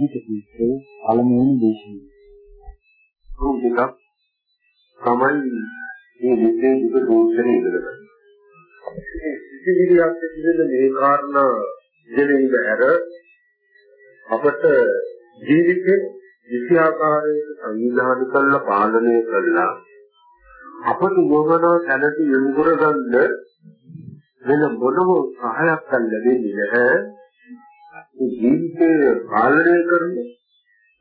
අධික පිටේ පළමුවෙනි දේශනාව. දුක තමයි මේ විද්‍යාවේ දුක දෝෂනේ ඉඳලා. ඉතිවිලියක් පිළිබඳ මේ කාරණා ඉගෙන බැර අපට ජීවිතේ විෂයාකාරයෙන් සංවිධානය කරලා පාලනය කරලා අපට මොනවා දැනට යොමු කරගන්න වෙන මොනම සහයක් ලැබෙන්නේ නැහැ. මේ ජීවිතය පාලනය කරන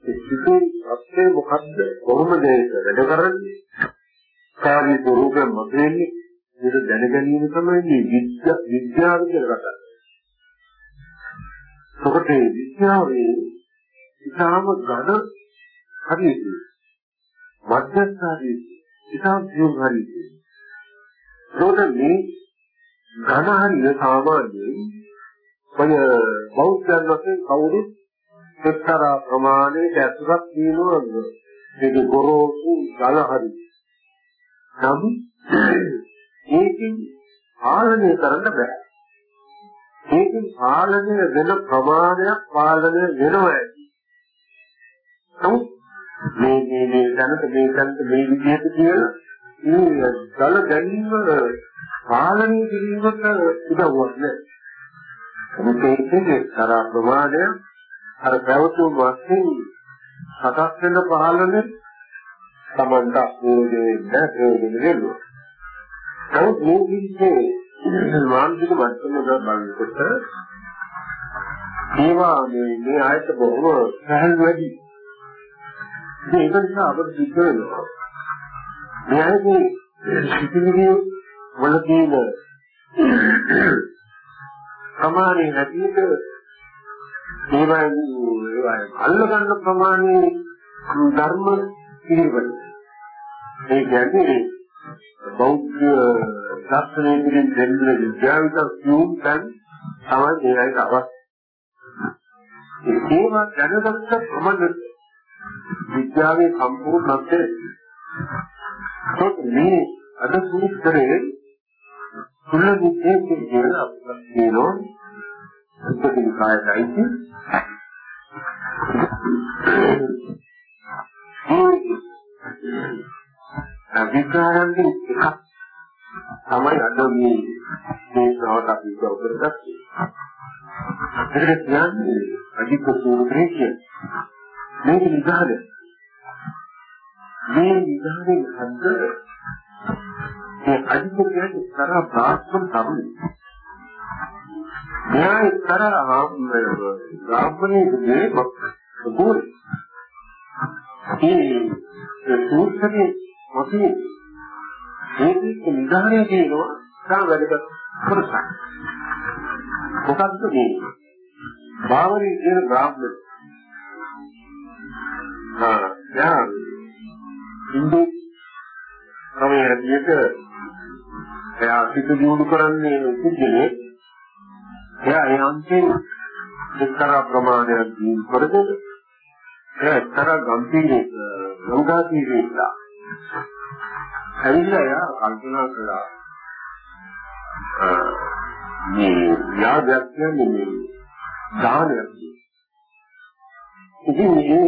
ඒ සිතුවිලි අපේ මොකද්ද කොහොමද ඒක වැඩ කරන්නේ? කාර්ය ස්වරූපයෙන් මොකෙන්නේ? ඒක දැන ගැනීම තමයි මේ විද්‍යා විද්‍යාව කියලා කතා කරන්නේ. ඒකට විද්‍යාවේ ඉතාම ඝන හරියට මධ්‍යස්ථ හරියට ඉතාම සියුම් හරියට ඒකට මේ ඝන හරිය සාමාන්‍යයෙන් ඔය බෞද්ධයන් වශයෙන් කවුරුත් එක්තරා ප්‍රමාණයක ඇතුළත් තියෙනවා ඒක ගොරෝසු ඝන හරිය නමුත් ඒකෙන් පාලනය කරන්න බෑ ඒකෙන් පාලනය වෙන ප්‍රමාණයක් පාලනය වෙනවා ඇති. නමුත් මේ මේ මේ දැනට මේ දැනට මේ විදිහට කියලා මේ දල ගැනීම පාලනය කිරීමට උදව්වක් නෑ. මේකේ තර ප්‍රමාණය අර පැවතුම් වශයෙන් සකස් වෙන පාලනය තමන්ට ප්‍රයෝජනෙ නැහැ ප්‍රයෝජනෙ වෙනවා. නමුත් මේ විදිහේ මානසික මට්ටමක බලනකොට ඒවා මේ මේ ආයත බොහොම සහල් වැඩි. ඒක නිසා අපිට සිද්ධ වෙනවා. මේ ආයතේ සිතිවිලි වල තියෙන ප්‍රමාණය හැටියට ඒවා ඒවා අල්ල ගන්න ප්‍රමාණය ධර්ම පිළිවෙල. ඒ කියන්නේ බෞද්ධ ශාස්ත්‍රයේ පිළින් දෙන්න විද්‍යාවිත සියුම් තන් තමයි ඒකට අවශ්‍ය. ඒකම දැනගත්ත ප්‍රමාණ විද්‍යාවේ සම්පූර්ණත්වය මේ අද සූත්‍රයේ තුල විද්‍යාවේ කියන අපිට කියනවා උපදින කායයි විකාරන්නේ එකක් තමයි අද මේ දේශනාවට අපි උදව් කරගත්තේ. ඒකට කියන්නේ අධික සූත්‍රය කියන්නේ. මේක නිදාන. මේ නිදානේ හන්ද ඒ අධික කියන්නේ තරහ බ්‍රාහ්මණ තමයි. මෙයා තරහ බ්‍රාහ්මණයේ මොකද? ඒ සූත්‍රයේ මොකද මේක නිදානය කියනවා තා වැඩකට කොටසක්. මොකක්ද මේ? බාවරි කියන බ්‍රාහ්මණ. ආ යා හින්දු තමයි හැටියට එයා සිත දියුණු කරන්නේ කුජලේ. එයා ඒ අන්තිම එක්තරා ප්‍රමාණයක් දියුණු කරගෙන එයා එක්තරා ගම්පීරේ ගංගාතීරේ ඇවිල්ලා යා කල්පනා කළා මේ යාගයක් කියන්නේ මේ දානයක්. ඉතින් මේ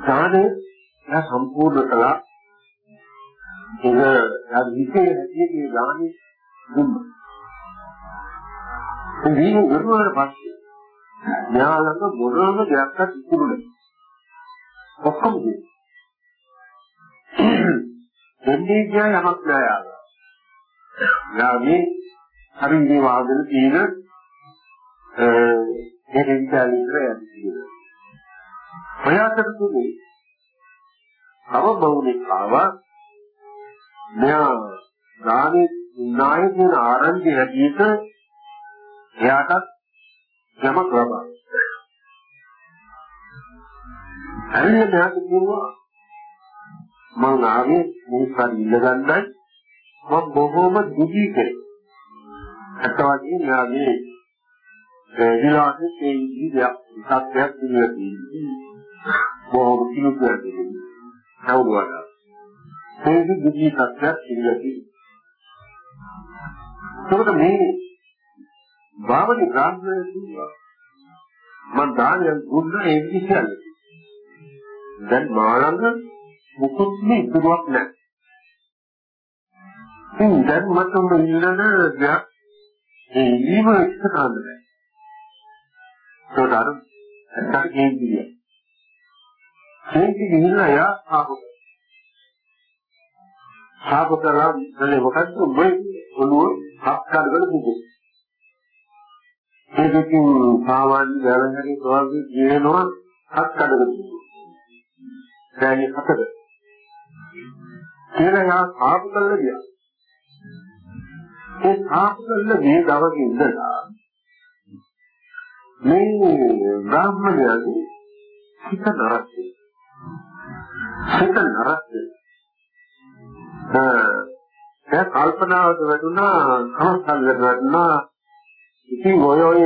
දානය යා සම්පූර්ණ කළා. ඒක යා විශේෂ හැටියේ දානෙ දුන්නා. ඉතින් වරුවාට පස්සේ යාළඟ මොනම දෙයක්වත් ඉතුරු නැහැ. ඔක්කොම දෙන්න. දෙන්නේ කියන යමක් නෑ යාළුවා. යාගේ හරිනේ වාදන තියෙන ඒ දෙකෙන් විතර යන්නේ. ඔයාට තුනේ අව බවුනේ ආවා මෙයා ගානේ නායකයන් ආරංචි හැටියට එයාටත් යමක් ලබා. හරියට මෙයාට කිව්වා මම ආවේ මොකක්ද ඉල්ලගන්නයි මම බොහෝම දුකී කෙනෙක්. අතවදී යාගේ විලාසයේ ඒ විදියක් සත්‍යයක් පිළිවෙතියි. බොහෝම කිනුකරදී. කවුරුවද? ඒක දුකී සත්‍යයක් පිළිවෙතියි. ඒකට මේ භාවනි ග්‍රාහ්‍යය කියනවා මම දානයක් දුන්නා ඒ විදිහට. දැන් මාළඟ මුකුත් නේ ඉතුරුවක් නැහැ. ඉතින් දැන් මට උඹ ඉන්නන දෙයක් ඒ ඉලිම එක්ක කරන්න බෑ. ඒකට අර ඇත්තට කියන්නේ. කියන්නේ ගිහිල්ලා යා ආපහු. ආපහු කරා ඉන්නේ මොකද්ද උඹේ ඔළුව හත් කඩවල දුක. ඒකකින් සාමාන්‍ය ගලහරි ප්‍රවාහී කියනවා හත් කඩවල දුක. දැන් හතර. කියලා යා ආපහු කරලා ගියා. ඒ ආපහු කරලා මේ දවසේ ඉඳලා මේ බ්‍රාහ්මණයාගේ හිත නරකයි. හිත නරකයි. ඒ කල්පනාවට වැටුණා කමස්සල් වැටුණා ඉතින් ඔය ඔය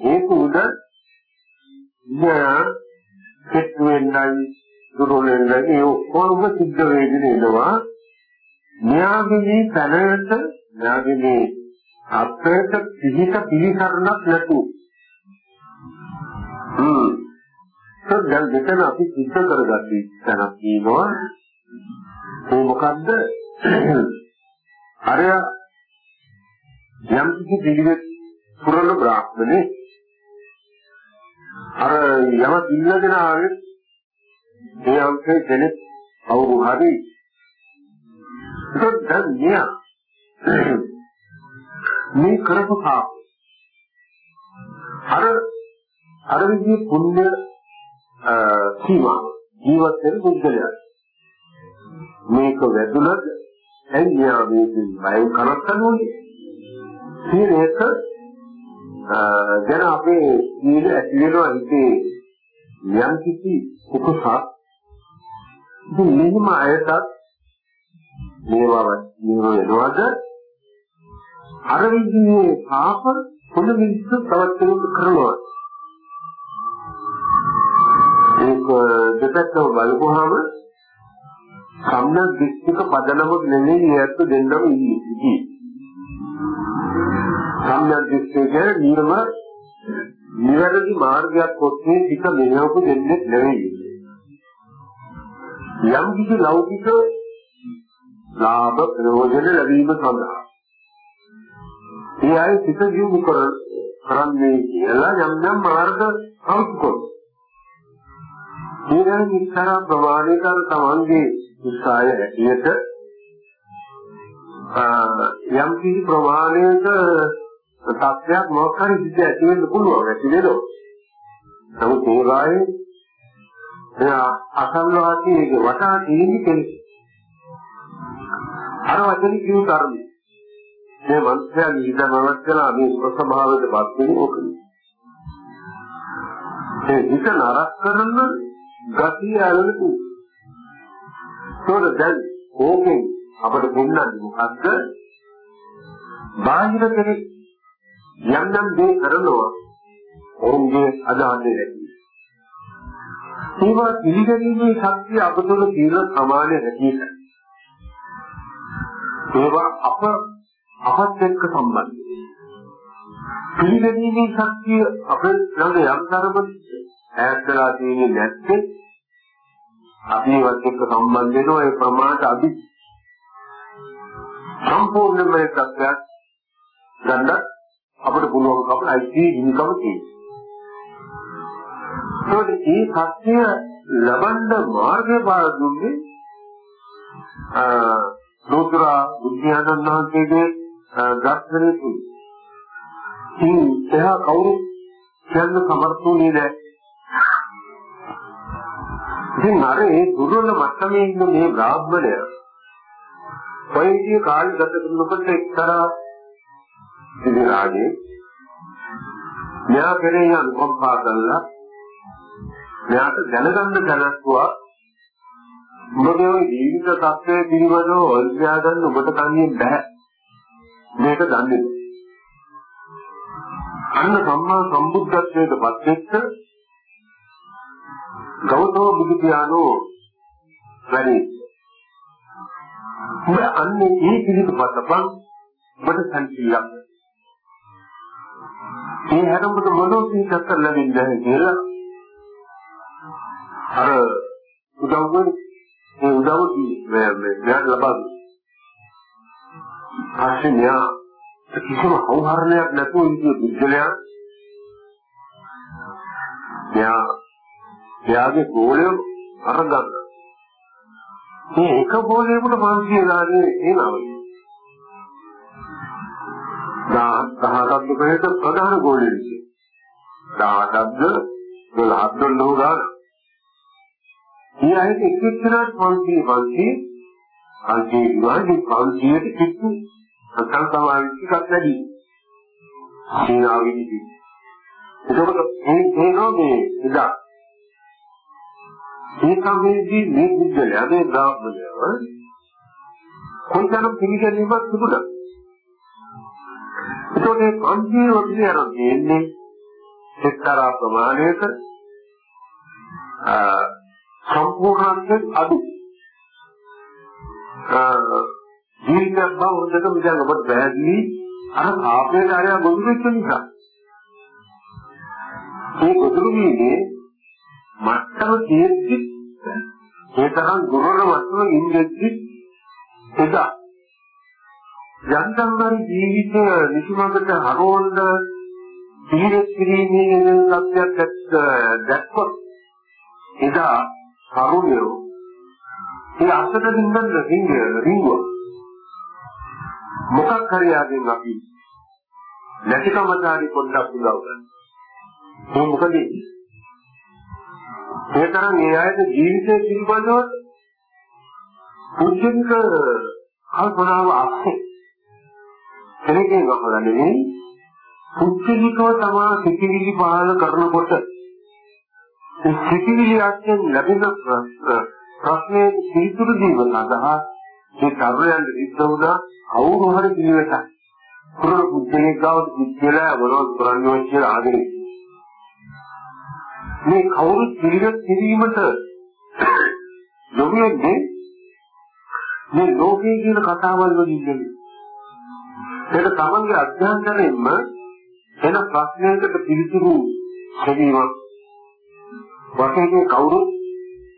හේතු උද නෑ කෙට් වෙන්නයි දුරලෙන්නයි ඒ ඔක්කොම සිද්ධ වෙගෙන එනවා මෙයාගේ මේ තැනට මෙයාගේ මේ අපේට පිහිට පිළිසරණක් නැතුව. හ්ම්. දැන් දෙතන අපි සිද්ධ කරගත්ත තැනක් කියනවා ඒ මොකද්ද? අර යම් කිසි පිළිවෙත් පුරන බ්‍රාහ්මනේ අර යම ඉල්ලගෙන ආවේ ඒ අංශේ කෙනෙක් කවුරු හරි. ඒක දැන් මෙයා මේ කරපු පාප අර අර විදිහේ පුණ්‍ය සීමා ජීවත් වෙන පුද්ගලයා මේක වැදුනද එන්නේ මේකෙන් බය කරත්තනෝනේ සීලයක දැන් අපේ සීල ඇති වෙනවා හිතේ යම් කිසි කුසක් ඉතින් මෙහිම අයටත් මේවා නිරෝ වෙනවද අර විදිහේ පාප පොළ මිනිස්සු තවත් කෙනෙකුට කරනවා දෙපැත්තම බලපුවාම සම්‍යක් දිස්තික පදනම නෙමෙයි ඒත් දෙන්නම ඉන්නේ. සම්‍යක් දිස්තික නිර්ම නිවැරදි මාර්ගයක් ඔස්සේ පිට මෙහෙවපු දෙන්නේ නෙවෙයි. යම් කිසි ලෞකික ලාභ ප්‍රයෝජන ලැබීම සඳහා ඒ අය සිත ජීවු කරන්නේ කියලා යම් යම් මාර්ග අවශ්‍ය ඊළඟ විස්තර ප්‍රමාණිකව තමන්ගේ උත්සාහය හැටියට යම් කිසි ප්‍රමාණයක තත්ත්වයක් මොකක් හරි සිද්ධ ඇති වෙන්න පුළුවන් ඇති වෙනවා. නමුත් ඒ වායේ එයා අසල්වාසීගේ වටා තියෙන කෙනෙක්. අර වචන කියු තරමේ මේ මනුස්සයා නිදමවත් කළා මේ ප්‍රසභාවයට පත් වෙන්නේ ඕකනේ. ඒ හිත නරක කරන ගතිය අරලු. ඒකට දැන් ඕකෙන් අපිට දෙන්නන්නේ මොකද්ද? බාහිර කෙනෙක් යම් යම් දේ කරනවා ඔවුන්ගේ අදහන්නේ නැති. ඒවා පිළිගැනීමේ ශක්තිය අප තුළ తీవ్‍ර ප්‍රමාණය නැතිද? ඒවා අප අපත් එක්ක සම්බන්ධයි. පිළිගැනීමේ ශක්තිය අපේ ළඟ යම් තරමක ඈත්ලා තියෙන්නේ නැත්නම් අපි ඒවත් එක්ක සම්බන්ධ වෙනවා ඒ ප්‍රමාණයට අදි සම්පූර්ණයෙන්ම ඒ තත්ත්වයක් ගන්න අපිට පුළුවන්කම අයිති හිමිකම තියෙනවා. ඒ සත්‍ය ලබන්න මාර්ගය බාර දුන්නේ ලෝතර බුද්ධයානන්ද වහන්සේගේ දර්ශනයේ තුල. ඉතින් එහා කවුරු කියන්න සමර්ථුනේ නැහැ. ඉතින් අර ඒ දුර්වල මට්ටමේ ඉන්න මේ බ්‍රාහ්මණය පොයිදී කාලය ගත කරනකොට එක්තරා ඉතිරාගේ මෙයා කෙරෙහි අනුකම්පා කළා. මෙයාට දැනගන්න දැනස්වා ඔබගේ ওই ජීවිත තත්ත්වයේ පිළිබඳව ඔල්පියා ගන්න ඔබට කන්නේ බෑ. මේක දන්නේ අන්න සම්මා සම්බුද්ධත්වයට පත් වෙච්ච ගෞතම බුදු පියාණෝ වැඩි. උඹ අන්නේ ඒ පිළිතුරපතපන් ඔබට සංකීර්ණයක්. මේ හැරඹුට මොනෝ පිටක් කරලා දෙන්නේ කියලා අර උදව් ඒ උදව් මේ මෙයාට ලබා දුන්නා. පස්සේ මෙයා කිසිම අවහරණයක් නැතුව ඉන්නේ බුද්ධලයා. මෙයා එයාගේ ගෝලය අරගන්න. මේ එක ගෝලයකට මානසික දාන්නේ එනවලු. දහසක් දුකේට ප්‍රධාන ගෝලෙ ඉන්නේ. දහසක්ද 12ක් දොන්නෝ ගන්න. මේ අයට එක් එක්කෙනාට 500 500 500 විවාදි 500ට කිච්චු සතන් සමාවිච්ච එකක් නැති. සීනාවිදි. එතකොට මේ තේරෝ මේ ඉදා මේ සමයේදී මේ බුද්ධලයා මේ බ්‍රාහ්මණයව කොයිතරම් පිළිගැනීමක් තිබුණා. ඒතකොට මේ පංචේ වගේ අර දෙන්නේ එක්තරා ප්‍රමාණයක සම්පූර්ණයෙන් අඩු ජීවිතයක් බව හොඳටම දැන් ඔබට පැහැදිලි අර ආපේ කාර්යය ගොනු වෙච්ච නිසා ඒ ගොදුරු වීමේ මත්තම තියෙද්දි ඒ තරම් දුර්වල මත්තම ඉඳෙද්දි එදා යන්තම් ජීවිතය නිසිමකට හරවන්න පිළිවෙත් කිරීමේ ලක්ෂයක් දැක්කොත් එදා තරුණයෝ ඒ අසත දින්දන්න රිංග රිංගුව මොකක් හරි ආගෙන් අපි නැතිකමදාරි පොඩ්ඩක් උදව් ගන්න. ඒ මොකද ඒ තරම් ඒ අයට ජීවිතය පිළිබඳව පුද්ගලික කල්පනාව අස්සේ. කෙනෙක්ගෙන් අහලා නෙවෙයි පුද්ගලිකව තමා සිතිවිලි පහළ කරනකොට ඒ සිතිවිලි අත්යෙන් ලැබෙන ප්‍රශ්නේ පිළිතුරු දීම සඳහා මේ තරුණයන් ඉස්ස වුණා. කවුරු හරි පිළිවෙතක්. පුරුදු පුද්ගලික ගාවට පිළිලා මොනවද කරන්නේ කියලා ආගෙන මේ කවුරු පිළිවෙත් කිරීමට යොමුන්නේ මේ ලෝකයේ කියන කතාවල් වලින් නෙවෙයි. ඒක තමන්ගේ අධ්‍යයනයෙන්ම එන ප්‍රශ්නයකට පිළිතුරු දෙවීමක් වශයෙන් කවුරු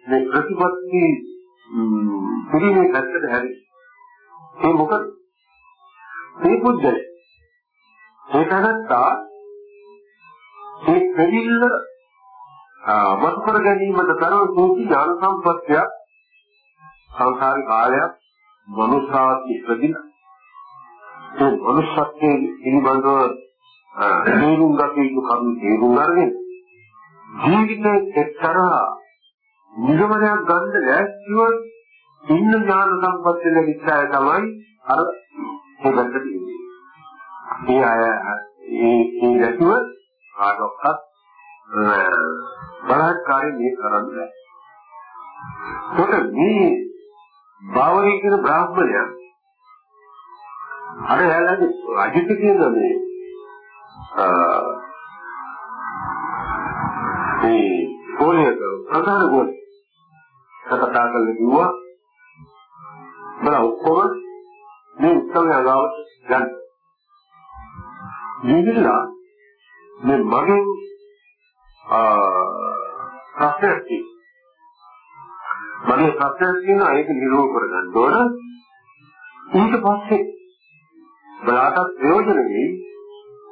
මේ ප්‍රතිපත්ති පිළිමේ පැත්තට හැරි. ඒ මොකද මේ පුද්ගල ඒ තනත්තා ඒ දෙවිල්ල මත කර ගැනීමට තරම් සූචි ඥාන සම්පත්තිය සංසාරික කාලයක් මනුෂ්‍යාත් ඉපදින ඒ මනුෂ්‍යත්වයේ පිළිබඳව තේරුම් ගත යුතු කරුණු තේරුම් අරගෙන ජීවිතේ එක්තරා නිගමනයක් ගන්න ලෑස්තිව ඉන්න ඥාන සම්පත්තිය ලැබිච්චාය තමයි අර හොදට තියෙන්නේ. ඒ අය ඒ ඒ නැතුව කාටවත් බලහත්කාරයෙන් මේ කරන්නේ නැහැ. මේ බාවරී කියන බ්‍රාහ්මණයා අර එයාලගේ රජිත කියන මේ ඒ ගෝලයක ප්‍රධාන ගෝලය කතා කරලා කිව්වා බල ඔක්කොම මේ උත්සවය ගාවට ගන්න. නිවිලා මේ මගෙන් ප්‍රශ්නයක් තියෙනවා. මගේ ප්‍රශ්නයක් තියෙනවා ඒක නිරෝධ කරගන්න ඕන. ඊට පස්සේ බලාටත් ප්‍රයෝජන වෙයි.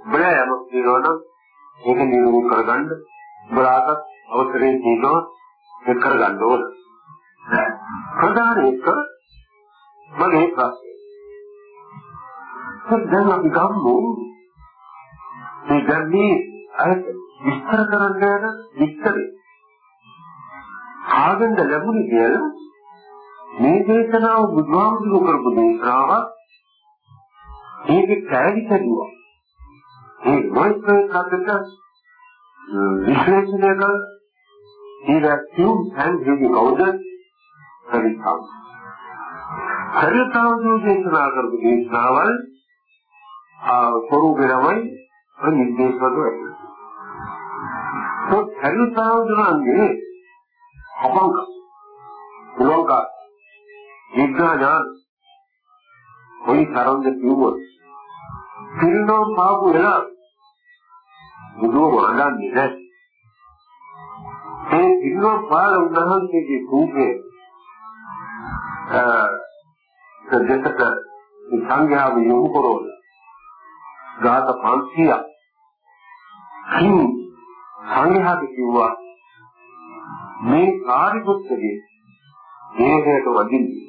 බලා යමක් තියෙනවනම් ඒක නිරෝධ කරගන්න බලාටත් අවසරයෙන් තියෙනවා ඒක කරගන්න ඕන. ප්‍රධාන එක මගේ ප්‍රශ්නේ. දැන් අපි ගමු මේ ගන්නේ අය විස්තර කරන්න යන විස්තරේ. ආගන්ද ලැබුණේ කියලා මේ දේශනාව බුදුහාමුදුරුවෝ කරපු දේශනාවක් ඒකේ කැරලි කැඩුවා. ඒ මොයිස්ටර් කද්දට විශ්ලේෂණය කළ ඉරක්කියු සංහිඳි කවුද? හරිතාව. හරිතාව දේශනා කරපු දේශනාවල් ආ ස්වරූපෙමයි නිර්දේශවල වෙන්නේ. તો හරිතාවුදුරන්ගේ අපංක. පුලංක විඥාන කොයි තරම්ද කිව්වොත්. පිරිනොම් පාපු වෙලා බුදුව වඩන්නේ නැහැ. ඒ පිළිවෙල පාර උන්වහන්සේගේ රූපේ අ දෙකට සංඝයාව යොමු කරවල ගාත 500ක් කින් සංඝයාට කිව්වා මේ කාර්යපුත්‍රගේ දේහයට වදින්නේ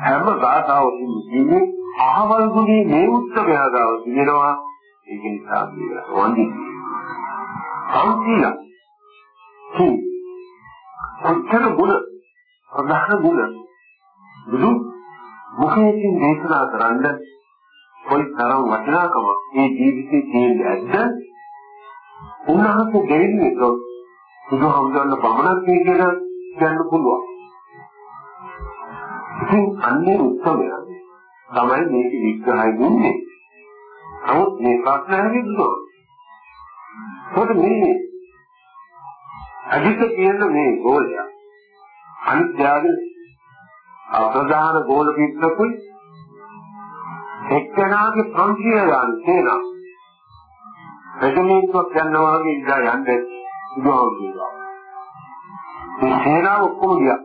හැම ගාතාවකින් කියන්නේ අහවල් ගුණේ මේ උත්තරයා ගාව තියෙනවා ඒක නිසා කියලා වන්දින්නේ සංකීල කි ඔච්චර ගුණ ප්‍රධාන ගුණ බුදු මුඛයෙන් දේශනා කරන්න කොයි තරම් වටිනාකමක් මේ ජීවිතේ තියෙන්නේ ඇද්ද? උන්වහන්සේ දෙන්නේ ඒක බුදුහමඳුන් පමණක් කියලා කියන්න පුළුවන්. ඉතින් අන්නේ උත්සවය තමයි මේක විග්‍රහය දුන්නේ. නමුත් මේ ප්‍රශ්න හැදෙන්නේ මොකද මේ අධික කියන මේ ගෝලය අනිත්‍යගේ අප්‍රධාන ගෝල පිටකුයි එක්කෙනාගේ 500 ගාන තේනවා. රජමීන්තුවක් යනවා වගේ ඉඳලා යන්නේ බුදුහාමුදුරුවෝ. මේ සේනාව ඔක්කොම ගියා.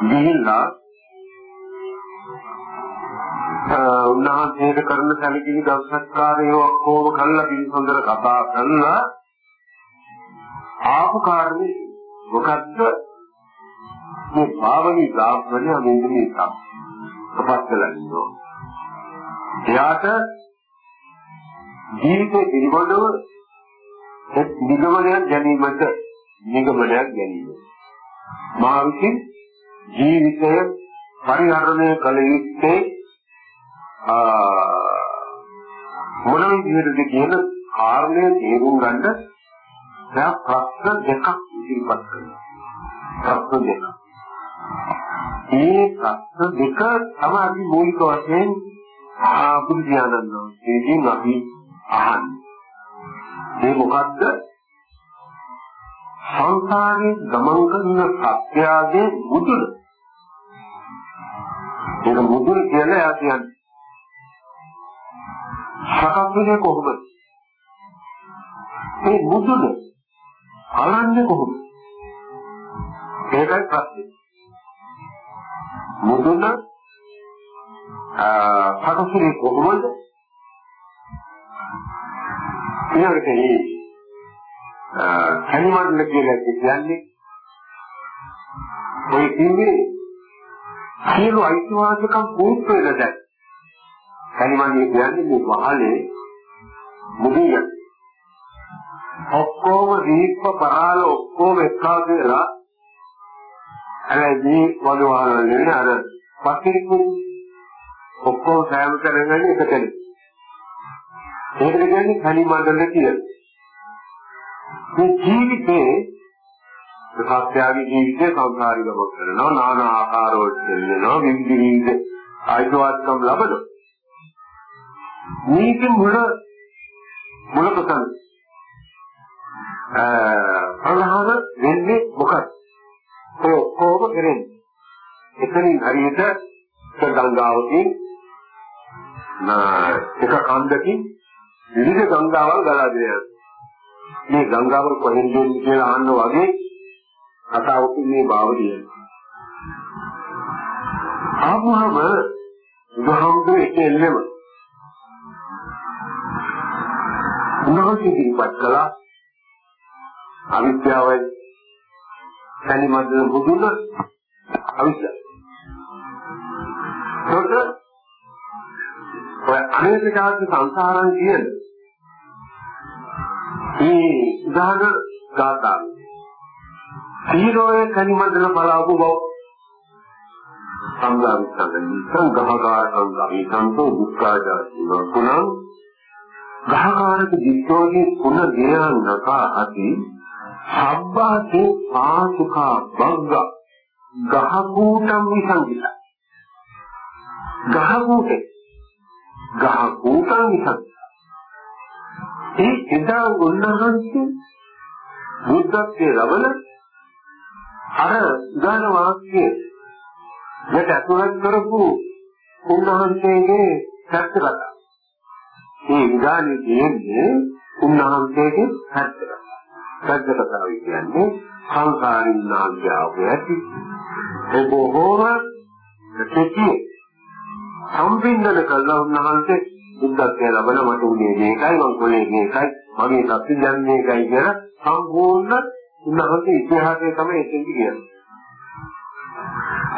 ගිහිල්ලා උන්වහන්සේට කරන සැලකිලි දවසක්කාරය ඔක්කොම කළා පිළිසොඳර කතා කළා ආපු කාරණේ මොකද්ද මේ භාවනී බ්‍රාහ්මණය මෙන්න මේක අපස්සලා ඉන්නවා එයාට ජීවිතේ පිළිබඳව එක් නිගමනයක් ගැනීමට නිගමනයක් ගැනීම. මා විසින් ජීවිතය පරිහරණය කළ යුත්තේ මොන විදිහටද කියන කාරණය තේරුම් ගන්න දැන් ප්‍රශ්න දෙකක් ඉදිරිපත් කරනවා. ප්‍රශ්න දෙක ඒ ප්‍රශ්න දෙක තමයි මූලික වශයෙන් බුදු දානන්න ඒකෙන් අපි අහන්නේ. ඒ මොකද්ද? සංසාරේ ගමන් කරන සත්‍යයේ මුදුන. ඒක මුදුන කියලා එයා කියන්නේ. සකස්ුනේ කොහොමද? ඒ මුදුන අලන්නේ කොහොමද? ඒකයි ප්‍රශ්නේ. මුදුන සකස්ුනේ කොහොමද? ඊළඟට මේ කනිමණ්ඩල කියලා කියන්නේ ඔය කියන්නේ සියලු අයිතිවාසිකම් පුරුත් වෙලා දැන්. කනිමණ්ඩල කියන්නේ මේ වහලේ මුදිය ඔක්කොම දීප්ප පරාල ඔක්කොම එක්කා කියලා. අලදී වලවහලනේ අර පස්තිරිකු ඔක්කොම සෑම කරගෙන එකතන. ඒකට කියන්නේ කනිමණ්ඩල කියලා. මේ ජීවිතේ සත්‍යයේ ජීවිතේ සංසාරික කොට කරනවා নানা ආකාරවලට දෙන්නවා විවිධ විවිධ ආයතනකම් ලබනවා. මේක මුල මුල පතන අ ප්‍රධාන වෙන්නේ මොකක්ද? ඔය කොහොම කරන්නේ. එතනින් හරියට ගංගාවකින් එක කන්දකින් විවිධ ගංගාවල් ගලා දෙනවා මේ ගංගාවර කොහෙන්ද කියලා අහන්න වගේ කතාවකින් මේ භාවදිය. ආවම බුදුහාමුදුරේ එල්ලෙම උන්වහන්සේ ඉදිරිපත් කළා අවිද්‍යාවයි තනිමද බුදුන අවිද්‍යාව. ඒකට ඔය අනේක જાති සංසාරන් කියන්නේ මේ උදාහරණ ගාථා. සීරෝය කනිමදන බලාපු බව. සංගාමිතං සංඝහකාර සංගාමි සම්පෝ දුක්ඛාජාති කුණං ගහකාරක දිත්තෝනි කුණ දේයන්නක ඇති සබ්බාසේ පාසුකා බංග ගහකූටම් විසංගිත. ගහකූටේ ගහකූටම් විසංගිත ඒ එදා උන්වහන්සේ බුද්ධත්වයේ ලබන අර ඥාන වාක්‍ය යට අතුලත් කරපු උන්වහන්සේගේ සත්‍ය කතා. මේ විඥානේ තියෙන්නේ උන්වහන්සේගේ පැත්තට. පැත්තකතාවය කියන්නේ සංසාරින් නාග්‍යාව ඇති. ඒ බොහෝම කෙටි සම්පින්දන කළා උන්වහන්සේ බුද්ධත්වයට ලබන මට උනේ මේකයි මං කොලේ මේකයි මගේ සත්‍ය දැන් මේකයි කියලා සම්පූර්ණ උන්වහන්සේ ඉතිහාසය තමයි එතෙන්දි කියන්නේ.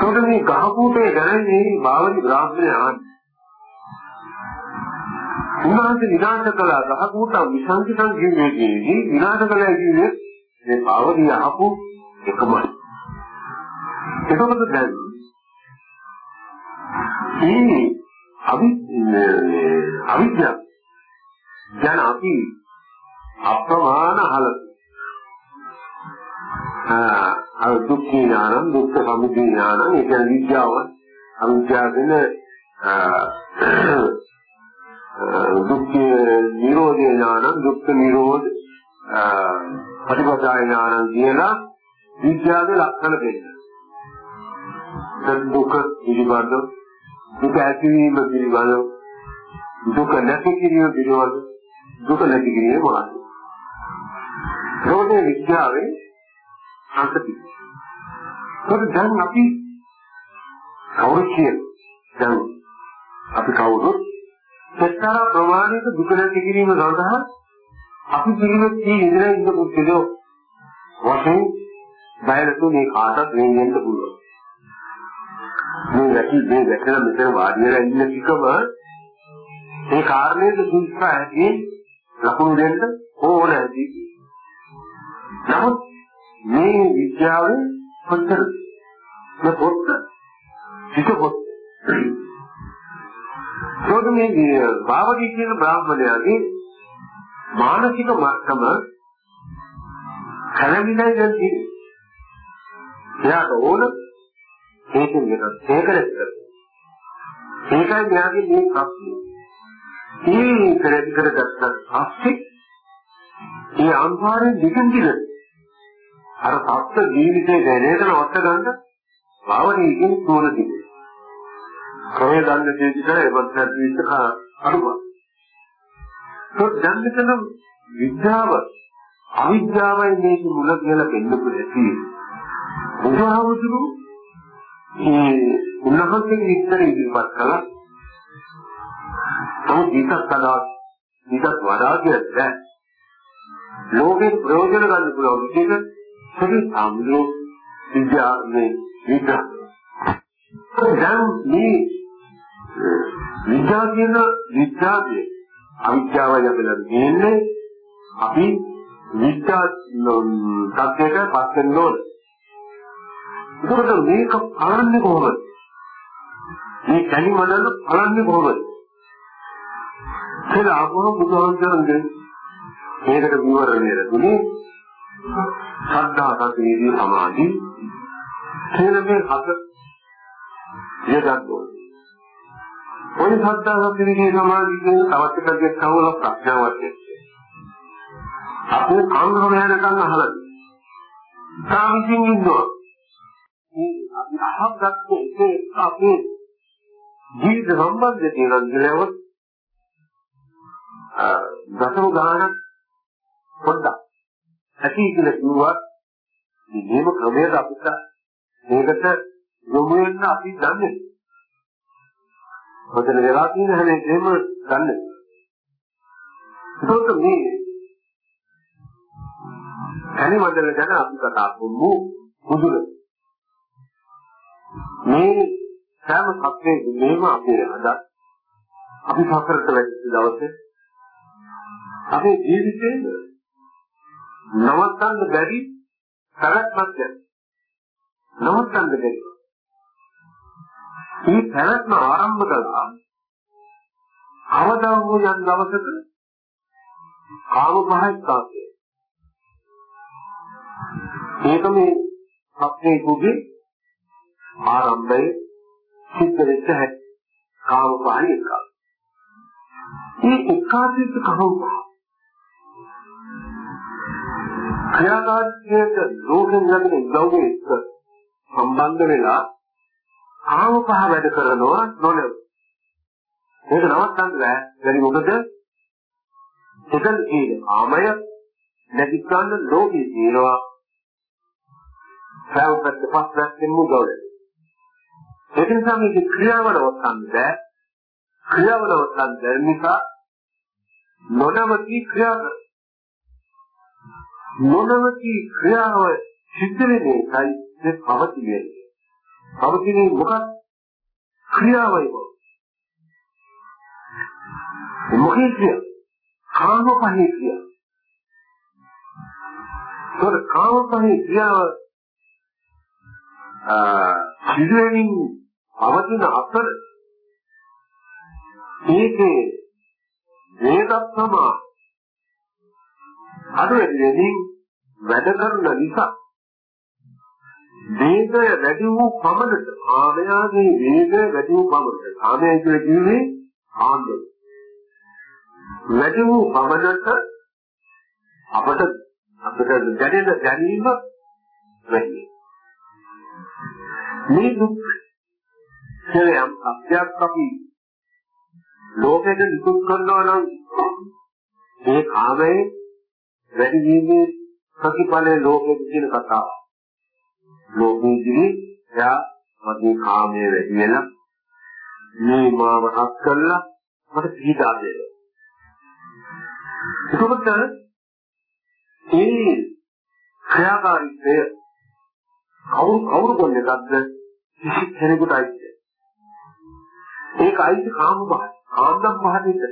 ඒකට මේ ගහපූටේ දැනන්නේ බාවලි බ්‍රාහ්මණය ආන්නේ. උන්වහන්සේ විනාශ කළා ගහපූටා විසංකිතං ජීවිතයේදී විනාශ කළා කියන්නේ මේ බාවලි අහපු එකමයි. එතකොට දැන් මේ අවිද්‍යාව දැන් අපි අප්‍රමාණ හලක ආ දුක්ඛ ඥාන දුක්ඛ සමුදය ඥාන ඒ කියන්නේ විද්‍යාව අවිද්‍යාවෙන දුක්ඛ නිරෝධ ඥාන දුක්ඛ නිරෝධ පටිපදා ඥාන කියලා විද්‍යාවේ ලක්ෂණ දෙන්න. දැන් දුක පිළිබඳ දුක ඇතිවීම පිළිබඳ දුක නැති කිරීම පිළිබඳ දුක නැති කිරීම මොනවද? රෝධේ විද්‍යාවේ අන්තපි. ඒත් දැන් අපි කවුරු කියන දැන් අපි කවුරුත් සතර ප්‍රමාණික දුක නැති කිරීම සඳහා අපි පිළිවෙත් ඉඳලා ඉන්න පුද්ගලයෝ වශයෙන් බයලතු මේ කාටත් වෙන්න පුළුවන්. මේ වැටි මේ වැටෙන මෙතන වාඩි වෙලා ඉන්න එකම ඒ කාරණේද දුක්ඛ ඇති ලකුණු දෙන්න ඕන ඇති. නමුත් මේ විද්‍යාවේ කොච්චර මේ පොත් පිට පොත් සෝදමේ භාවදී කියන බ්‍රාහ්මණයාගේ මානසික මට්ටම කලමිනයි දැන් තියෙන්නේ. එයාට ඕන ඒකෙන් වෙනස් ඒකලෙත් ඒකයි මෙයාගේ මේ ප්‍රශ්නේ. මේ කරදි කරගත්ත පස්සේ ඒ අන්තරයෙන් දෙකෙන් දිගට අර සත්‍ය ජීවිතේ දැනේට නවත්ත ගන්න භාවනීයකින් තෝරන දෙයක්. ක්‍රමයේ ගන්න දෙයක් කියලා ඒවත් විශ්ක අනුබ. તો දැන් විද්‍යාව අවිද්‍යාවයි මේක මුල කියලා පෙන්නපු ඇති. බුදුහාමුදුරු මේ උන්වහන්සේගේ විස්තර ඉදිරිපත් කළා. නමුත් ඊටත් වඩා ඊටත් වඩා කියන්නේ ලෝකේ ප්‍රයෝජන ගන්න පුළුවන් විදිහට සරි සාමුලෝ විද්‍යාවේ විද්‍යා. දැන් මේ hm, විද්‍යාව කියන විද්‍යාවේ අවිද්‍යාවයි අපිට දෙන්නේ අපි විද්‍යා hm, තත්ත්වයකට පත් වෙන්න ඕනේ. ඒකට මේක පාන්නේ කොහොමද? මේ කණි මනන පාන්නේ කොහොමද? කියලා අහුව බුදුහන්සේගෙන් මේකට විවරණය දෙන්නේ ශ්‍රද්ධා සතියේදී සමාධි කියන මේ හත යදක් ඕනේ. ඔය ශ්‍රද්ධා සතියේදී සමාධි කියන තවත් එකක් කවුල ප්‍රඥාවක් එක්ක. අපේ කාංගම යනකම් අහලා. සාමිසින් ඉන්නවා. අපි අහක් ගත්තේ ඒක අපේ ජීවිත සම්බන්ධ තියෙනවා කියලාවත් දසම ගානක් පොඩ්ඩක් ඇති කියලා කිව්වත් මේ නියම ක්‍රමයට අපිට මේකට යොමු වෙන්න අපි දන්නේ. මොකද වෙලා තියෙන හැම එකෙම දන්නේ. ඒක මේ කණි මණ්ඩල ගැන අපි කතා කරමු මුදුන. මේ සෑම සත්‍යයකම අපේ අද අපි සාකරට වැඩි දවසේ අපේ ජීවිතේ නවත්තන්න බැරි පැවැත්මක් යන. නවත්තන්න බැරි. මේ පැවැත්ම ආරම්භ කළා අවදා වූ යම් දවසක කාම පහයි ඒක මේ සත්‍යයේ කුගේ ආරම්භයේ සිද්ධ වෙච්ච හැටි කාම පහයි එකක්. මේ එකාසිත කහව ක්‍රියාකාරීත්වයට ලෝකෙන් ලැබෙන ඉලව්වේ එක්ක සම්බන්ධ වෙලා ආව පහ වැඩ කරනවා නොනව. ඒක නවත්තන්න බෑ. බැරි මොකද එතන තියෙන කාමය නැති කරන්න ලෝකේ තියෙනවා සාවපත් පස්සෙන් මුගවල ඒක නිසා මේක ක්‍රියාව නවත්තන්න බෑ ක්‍රියාව නවත්තන්න බැරි නිසා නොනවති ක්‍රියාව නොනවති ක්‍රියාව සිද්ධ වෙන්නේ ඒකයි මේ පවතින්නේ පවතින්නේ මොකක්ද ක්‍රියාවයි මොකේ ක්‍රියාව කාම පහේ ක්‍රියාව ඒතර කාම පහේ ක්‍රියාව ආ සිදුවෙමින් පවතින අතර ඒකේ වේදස්සම අඩු වෙනින් වැඩ කරන නිසා වේගය වැඩි වූ පමණට කාමයාගේ වේගය වැඩි වූ පමණට කාමය කියලා කියන්නේ ආන්දය වැඩි වූ පමණට අපට අපට දැනෙන දැනීම වැඩි. මේ දුක් කෙලයන් අත්‍යක් අපි ලෝකෙට නිකුත් කරනවා නම් ඒ කාමයේ වැඩි වීමේ ප්‍රතිඵලය ලෝකෙට කියන කතාව. ලෝකෙදී එයා මගේ කාමයේ වැඩි වෙලා මේ මාව හත් කළා මට පීඩා දෙනවා. එතකොට ඒ ක්‍රියාකාරීත්වය කවුරු කවුරු කොන්නේ නැද්ද කිසි කෙනෙකුට අයිති. ඒක අයිති කාම බහ. කාන්දම් පහදිට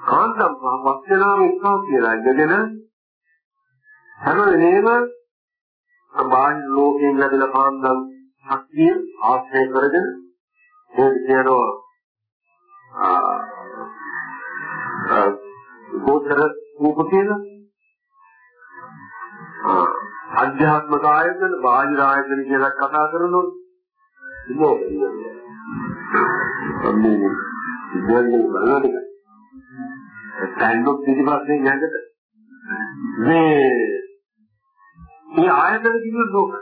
කාන්දම් වස්තනාව එක්කා කියලා ඉඳගෙන හැම වෙලේම බාහිර ලෝකයෙන් ලැබෙන කාන්දම් ශක්තිය ආශ්‍රය කරගෙන ඒ කියනවා ආ ගෝචර රූප කියලා අධ්‍යාත්මක ආයතන බාහිර ආයතන කියලා කතා කරනොත් ඉතින් ඉතින් බලන්න. තැන්නොත් පිටිපස්සේ යන්නද? මේ මේ ආයතන කියන ලෝක.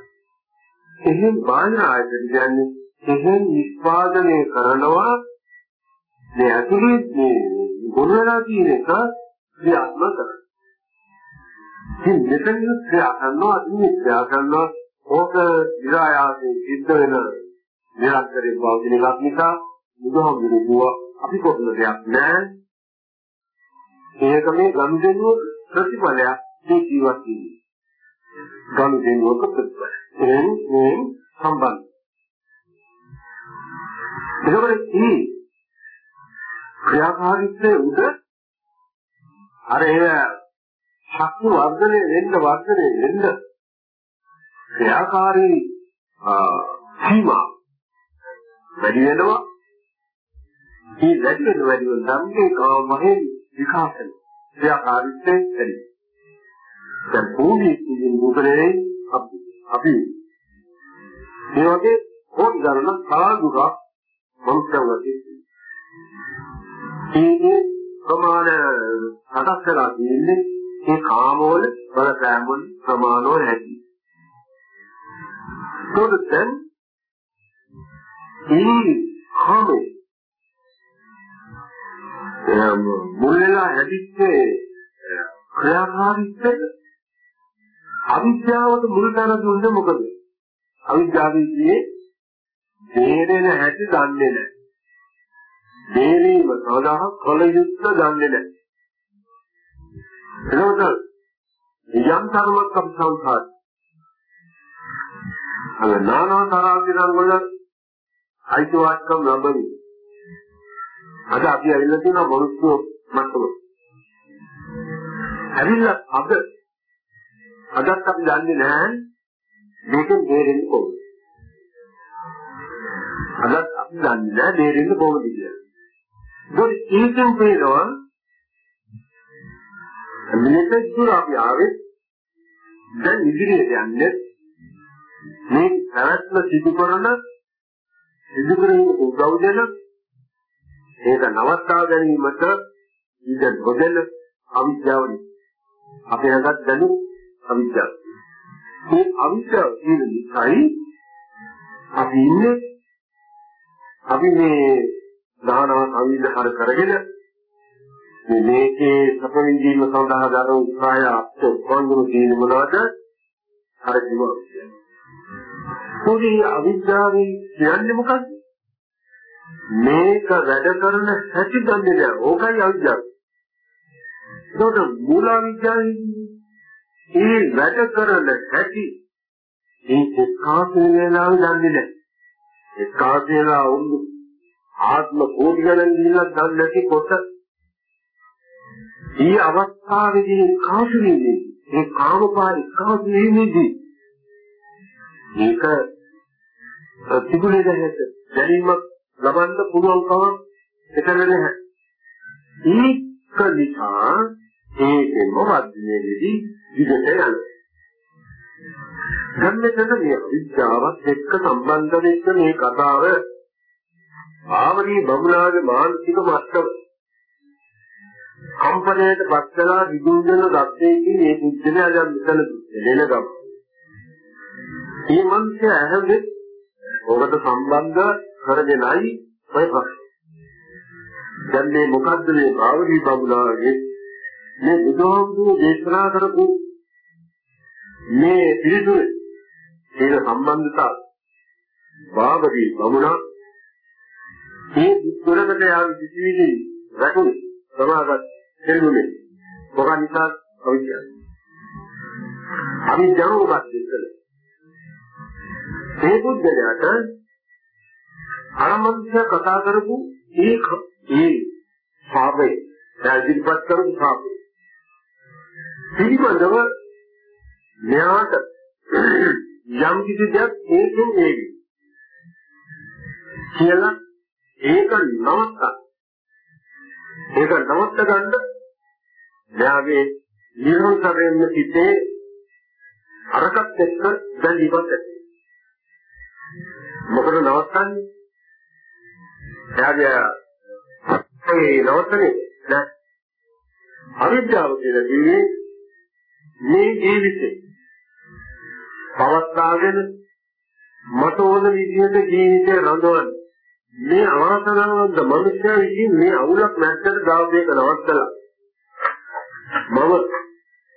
එහෙන් බාහිර ආයතන කියන්නේ එහෙන් නිස්පාදනය කරනවා මේ ඇතුලේ මේ ගොනු වෙලා තියෙන එක ක්‍රියාත්මක කරනවා. ඉතින් මෙතන ක්‍රියා කරනවා ඉන්නේ ක්‍රියා කරනවා ඕක විරායාසයෙන් සිද්ධ වෙන නිරන්තරයෙන් පවතින එකක් නිසා බුදුහාමුදුරුවෝ කිව්වා අපි කොහොමද දෙයක් නැහැ. ඒක මේ ගනුදෙනුව ප්‍රතිඵලයක් මේ ජීවත් වීම. ගනුදෙනුව ප්‍රතිඵලය. එහෙනම් මේ සම්බන්ධ. එතකොට මේ ක්‍රියාකාරීත්වයේ උද අර ඒ ශක්ති වර්ධනය වෙන්න වර්ධනය වෙන්න ක්‍රියාකාරී සීමා වැඩි වෙනවා. මේ වැඩි වෙන වැඩි වෙන ධම්මේ කාමයෙන් විකාශන ක්‍රියාකාරීත්වය වැඩි. දැන් භූමියේ කියන මුදලේ අපි මේ වගේ කෝටි ගණන සාදුක මනුෂ්‍යවලදී මේ ප්‍රමාණ හදස් කරලා තියෙන්නේ ඒ කාමවල බලපෑම් වල ප්‍රමාණවල ඇති. ඒකත් දැන් මේ කාමේ මුල් වෙලා හැදිච්ච ක්‍රියාකාරීත්වය අවිද්‍යාවට මුල් තැන දුන්නේ මොකද? අවිද්‍යාවේදී දේරෙන හැටි දන්නේ නැහැ. දේරීම සඳහා කල යුත්තේ දන්නේ නැහැ. එතකොට යම් තරමක් අපි සංසාර අර නානා තරංගිරන් වල අයිතිවාසිකම් ලැබෙන්නේ අද අපි ඇවිල්ලා තියෙන මනුස්ස මට්ටම. ඇවිල්ලා අද අදත් අපි දන්නේ නැහැ මේකෙන් බේරෙන්නේ කොහොමද. අදත් අපි දන්නේ නැහැ බේරෙන්නේ කොහොමද කියලා. ඒක ඒකෙන් පේනවා මෙතෙක් දුර අපි ආවේ දැන් ඉදිරියට යන්නේ මේ පැවැත්ම සිදු කරන සිදු කරන උදව් දෙන ඒක නවත්තා ගැනීමට ඉඳ නොදෙන අවිද්‍යාවනි. අපි හදත් දැනු අවිද්‍යාව. මේ අවිද්‍යාව කියන නිසායි අපි ඉන්නේ අපි මේ දාන අවිද්‍යාව කරගෙන මේ මේකේ සපවිඳීම සඳහා දරන උත්සාහය අපට වන්දුරු තියෙන මොනවද? අර කිව්වා. පොඩි අවිද්‍යාවේ කියන්නේ මොකක්ද? මේක වැඩ කරන හැටි දන්නේ නැහැ. ඕකයි අවිද්‍යාව. ඒකට මූල අවිද්‍යාවයි ඒ වැඩ කරන හැටි මේ එක්කාසේ වෙලාවෙ දන්නේ නැහැ. එක්කාසේ වෙලා වුණු ආත්ම කෝටි ගණන් ගිහිල්ලා දන්නේ නැති කොට මේ අවස්ථාවේදී කාසු වෙන්නේ මේ කාමපාරි කාසු වෙන්නේදී මේක තිබුණේ නැහැ දැනීමක් ලබන්න පුළුවන්කම එතන නැහැ. ඒක නිසා ඒකෙම වර්ධනයේදී විගත යනවා. දැන් මෙතන මේ විද්‍යාවත් එක්ක සම්බන්ධ වෙච්ච මේ කතාව ආවරී බමුණාගේ මානසික මට්ටම කම්පණයට පත්ලා විදුජන දත්තේකින් මේ බුද්ධලයා දැන් මෙතන දෙලෙන ගම. මේ මනුස්සය ඇහැදෙ ඔබට සම්බන්ධ කරගෙනයි ඔය ප්‍රශ්න. දැන් මේ මොකද්ද මේ ආවරී බමුණාගේ මේ බුදුහාමුදුරුවෝ දේශනා කරපු මේ පිළිතුර ඒක සම්බන්ධතාව බාබදී බමුණා මේ දුරකට යාවි කිසිවිදි රැකුනේ සමාගත කෙරුනේ මොකක් නිසා අවිද්‍යාව. අවිද්‍යාව මොකක්ද කියලා ඒ බුද්ධයාට අරමන්ත්‍ය කතා කරපු ඒ ඒ පාපේ දැන් ඉදිරිපත් කරපු පාපේ. පිළිබඳව මෙයාට යම් කිසි දෙයක් ඒකෙන් ඒකයි කියලා ඒක නවත්ත. ඒක නවත්ත ගන්න මෙයාගේ නිරන්තරයෙන්ම සිටේ අරකට එක්ක දැන් ඉවත් ඇති. මොකද නවත්තන්නේ? එයාගේ ඒ නවත්තන්නේ නෑ. අවිද්‍යාව කියලා කිව්වේ මේ ජීවිතේ පවත්වාගෙන මට ඕන විදිහට ජීවිතය රඳවන්න. මේ අවාසනාවන්ත මනුෂ්‍යයා විසින් මේ අවුලක් නැත්තට දාවේක නවත්තලා මම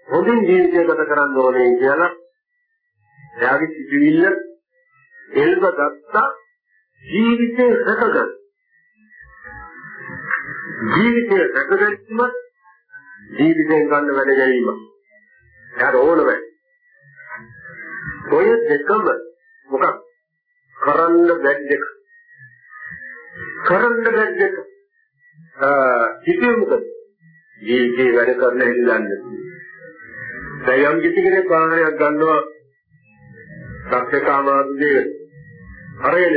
හොඳින් ජීවිතය ගත කරන්න ඕනේ කියලා එයාගේ සිතිවිල්ල එල්බ ගත්තා ජීවිතේ රැකගන්න ජීවිතය රැකගැනීම ජීවිතයෙන් ගන්න වැඩ ගැනීම එයාට ඕන වෙයි. ඔය දෙකම මොකක් කරන්න බැද්දක. කරන්න බැද්දක. ආ හිතේ මොකද? ජීවිතේ වැඩ කරන්න හිතන්නේ. දැන් යම් කිසි කෙනෙක් වාහනයක් ගන්නවා සත්‍යකාමාදු දේව. හරියද?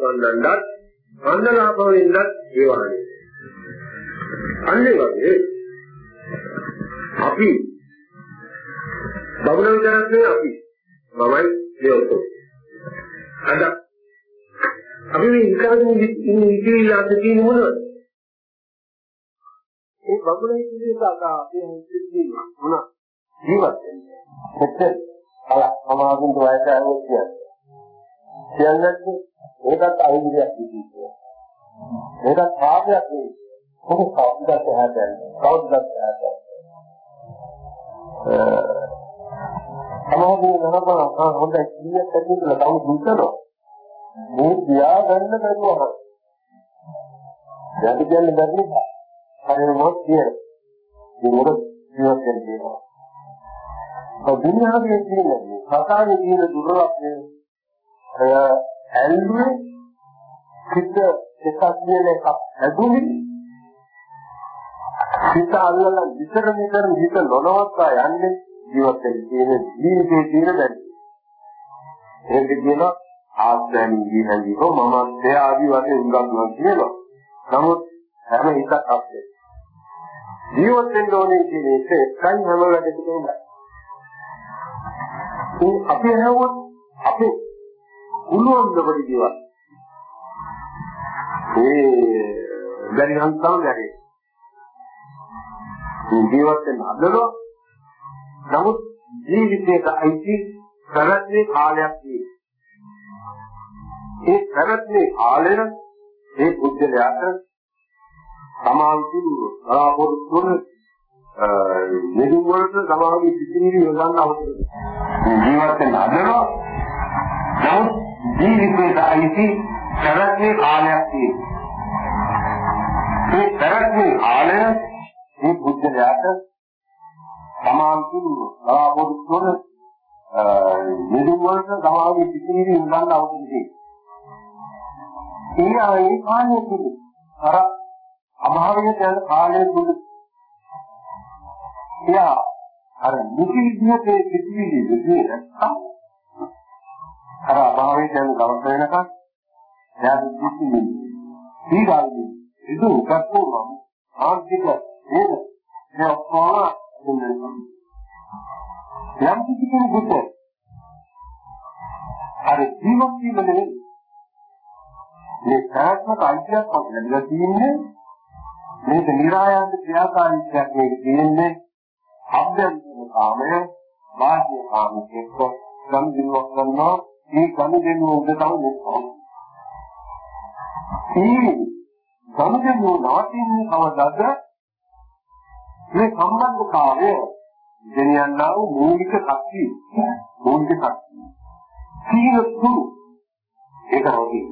වන්දනත් වන්දනාපවෙන්නත් ඒ වාහනේ. අන්නේ වගේ අපි බබුණ විතරක් අපි. මමයි මේ ඔක්කොම. අද අපි මේ ඉස්සරහින් ඉතිරිලා තියෙන මොනවද? ඒ බබුණ ඉතිරිලා අපි ඉතිරිලා මොන ජීවත් වෙන්නේ. කොච්චර අල සමාගම් වයස ආවොත් කියන්නේ කියන්නේ ඒකත් අයිතියක් තියෙනවා ඒකත් පාපයක් නෙවෙයි මොකද කවුදත් හැදන්නේ කවුදත් හැදන්නේ සමාධිය වෙනකොට ආ හොඳයි කීයක් ඇති කියලා තව දුකනවා. මේ තියා ගන්න බැරුවා. යටි කියන්නේ බැරි නිසා. හරිම මොකද කියන්නේ. මේ මොකද ජීවත් වෙන්න කියනවා. ඔය දුන්නාගේ කියන්නේ කතාවේ තියෙන දුර්ලභය අය ඇල්ලුවේ කිත එකක් කියන එකක් ඇදුනේ හිත අල්ලලා විතර විතර හිත නොනවත්වා යන්නේ ජීවත් වෙන තියෙන ජීවිතයේ තියෙන දැන්. ඒක කියන ආස්තන් ජීවිතේ මම ඒ ආදි වශයෙන් උගන්වනවා කියනවා. නමුත් හැම හිතක් අපේ. ජීවත් වෙන්න ඕනේ කියන එක එකයි හැම වෙලකටම ඒ අපි හැවොත් අපි පුළුවන් දෙයක් ජීවත්. ඒ බැරි නම් තමයි ජීවත් වෙන්න හදනවා. නමුත් ජීවිතයට අයිති පැවැත්මේ කාලයක් තියෙනවා. ඒ පැවැත්මේ කාලෙන ඒ බුද්ධයාට සමාන්තුරු බලාපොරොත්තු වන නෙළුම් වලට සමාගයේ පිටිනිරි යොදන්න අවශ්‍යයි. ජීවත් වෙන අදනවා. නමුත් ජීවිතයට අයිති පැවැත්මේ කාලයක් තියෙනවා. මේ පැවැත්මේ කාලය මේ බුද්ධයාට සමාන්තුරු බලාපොරොත්තු වන නෙළුම් වලට සමාගයේ පිටිනිරි යොදන්න අවශ්‍යයි. ඒ ආයේ කාලය තුල අර අභාවයට යන කාලය තුල එයා අර නිසි විදිහට සිටිවිලි දෙන්නේ නැත්නම් අර අභාවයට යන දවස වෙනකන් එයා සිටිවිලි ඊගාලි ඒක උපත්ෝම ආර්ථික නේද ඒ ඔක්කොම යම් කිසි කෙනෙකුට අර ජීවත් වීම නෙවෙයි. මේ ප්‍රාත්මක අයිතියක් ලැබිලා තියෙන්නේ. මේක નિરાයන්ත ක්‍රියාකාරීත්වයක් මේක තියෙන්නේ. අභ්‍යන්තර කාමය බාහ්‍ය කාමයක සම්දිනුවක් කරනවා මේ සම්දිනුව උද තමයි මේ සම්දිනුව නවතින්නේ කවදාද? මේ සම්බන්ධතාවය ගෙනියන්නා වූ මූලික ශක්තිය. මූලික ශක්තිය. සීල තුරු. ඒක රෝගී.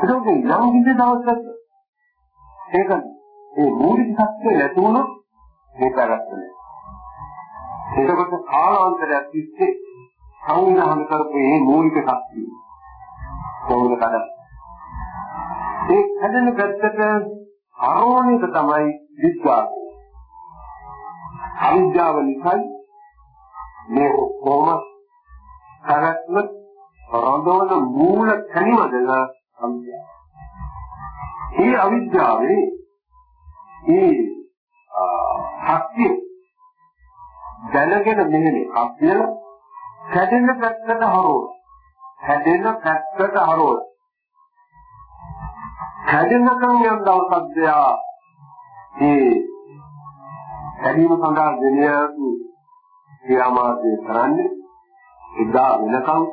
ඒක නම් කිසි දවසක ඒක මේ මූලික ශක්තිය නැති වුණොත් මේක රැස්වෙන්නේ. එතකොට කාලාන්තරයක් තිස්සේ සංවිධානය කරපු මේ මූලික ශක්තිය කොහොමද කඩන්නේ? ඒ කඩන පැත්තට ආරෝණික තමයි විද්‍යාව. අවිද්‍යාව නිසායි මේ කොහොම කරත්ම රඳවන මූල කණිවදල අවිද්‍යාව. මේ අවිද්‍යාවේ මේ ශක්තිය දැනගෙන මෙහෙම අභ්‍යල කැඩෙන පැත්තට හරවන. කැඩෙන පැත්තට හරවන. කැඩෙනකම් යම් දවසක් දෙයා. මේ කැඩීම සඳහා ගෙනියපු ක්‍රියාමාර්ගය කරන්නේ එදා වෙනකම්.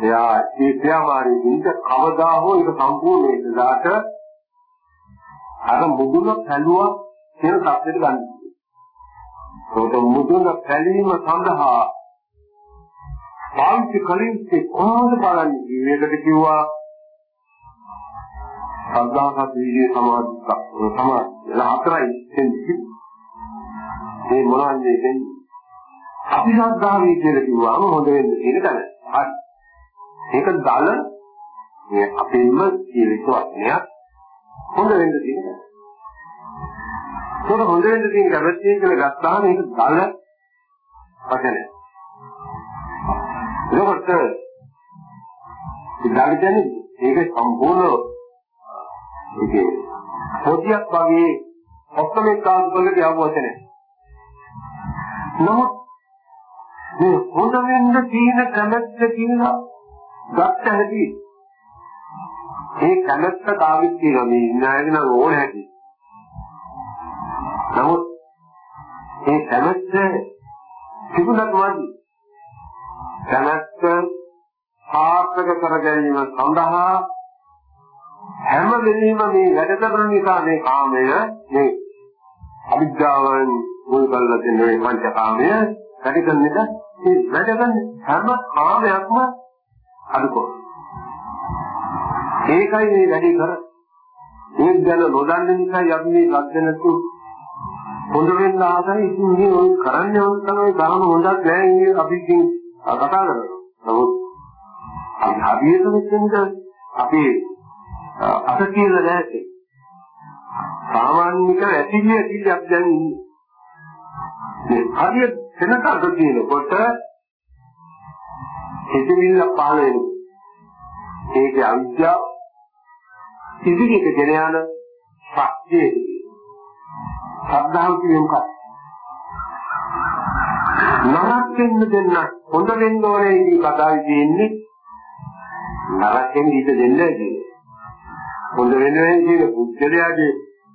එයා ඒ ක්‍රියාමාර්ගයෙන් කවදා හෝ ඒක සම්පූර්ණ වෙන්නදාට අර මුදුන පැලුවා කියන තත්ත්වයට ගන්න. ඒකට මුදුන පැලීම සඳහා පාවිච්චි කලින් කොහොමද බලන්නේ? මේකට කිව්වා සද්ධාහත් වීර්ය සමාධි සමාධි හතරයි දෙන්නේ. මේ මොනවද කියන්නේ? අපි ශ්‍රද්ධාවයි කියලා කිව්වම හොඳ වෙන්නේ ඒක තමයි. හරි. ඒක දල මේ අපින්ම ජීවිත වශයෙන් හොඳ වෙන්න තියෙනවා. ඒක හොඳ වෙන්න තියෙන කැමැත්තෙන් කියලා ගත්තාම ඒක දල වචනය. ඒකට ඉඳලා කියන්නේ ඒක සම්පූර්ණ ඒකේ පොදියක් වගේ ඔක්කොම එක්කාසු කරලා කියව වචනය. නමුත් මේ හොඳ වෙන්න තියෙන කැමැත්ත කියලා ගත්ත හැටි ඒ කැමැත්ත කාගෙත් තියෙනවා මේ ඉන්නායක නම් ඕන හැටි නමුත් ඒ කැමැත්ත තිබුණත් මදි කැමැත්ත සාර්ථක කර ගැනීම සඳහා හැම වෙලෙම මේ වැඩ කරන නිසා මේ කාමය මේ අවිද්‍යාවෙන් මුල් කරලා තියෙන මේ පංචකාමය වැඩ කරන නිසා මේ වැඩ කරන හැම කාමයක්ම අදුකෝ ඒකයි මේ වැඩි කර ඒක ගැන නොදන්න නිසා අපි මේ ලක්ෂණතු හොඳ වෙන්න ආසයි ඉතින් මේ ඔය කරන්නේ ඔය තමයි ගාන හොඳක් නෑ ඉන්නේ අපි ඉතින් කතා කරනවා නමුත් අපි හදිසියෙ මෙතනද අපි අත කියලා නැහැ සාමාන්‍යක ඇතිලිය ඇතිලිය අපි දැන් ඉන්නේ මේ හදිය වෙනකල් කියනකොට හිතවිල්ල පහළ වෙනවා. ඒකේ අවිද්‍යාව ඉදිරියට ගෙන යන ශක්තිය. ශ්‍රද්ධාව කියන්නේ මොකක්ද? නරක වෙන්න දෙන්න හොඳ වෙන්න ඕනේ කියන කතාවේ තියෙන්නේ නරක වෙන්න ඉඩ දෙන්නේ කියන්නේ. හොඳ වෙනවා කියන බුද්ධයාගේ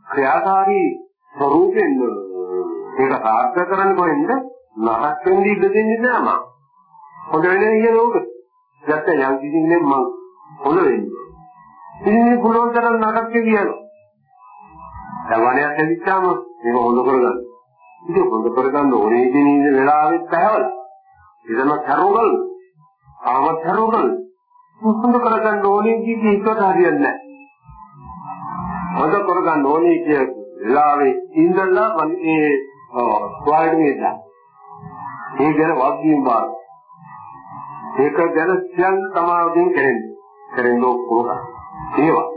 ක්‍රියාකාරී ස්වરૂපෙන් ඒක සාර්ථක කරන්න කොහෙන්ද නරක වෙන්න ඉඩ දෙන්නේ නැහැ මම. හොඳ වෙනවා කියන ඕක. දැක්ක යම් කිසි කෙනෙක් මම හොඳ වෙන්නේ. ඉතින් මේ පුළුවන් තරම් නරක කියනවා. දැන් වණයක් ඇවිච්චාම මේක හොඳ කරගන්න. ඉතින් හොඳ කරගන්න ඕනේ කියන ඉඳ වෙලාවෙත් පැහැවල. ඉතන තරෝගල්. ආව තරෝගල්. හොඳ කරගන්න ඕනේ කියන එකට හරියන්නේ නැහැ. හොඳ කරගන්න ඕනේ කිය වෙලාවේ ඉඳලා මේ ස්වායිඩ් මේදා. ඒ ගැන වාක්‍යයෙන් බාර. ඒක ගැන සියන් සමාවෙන් කරන්නේ. කරන්න ඕක. ඒවා.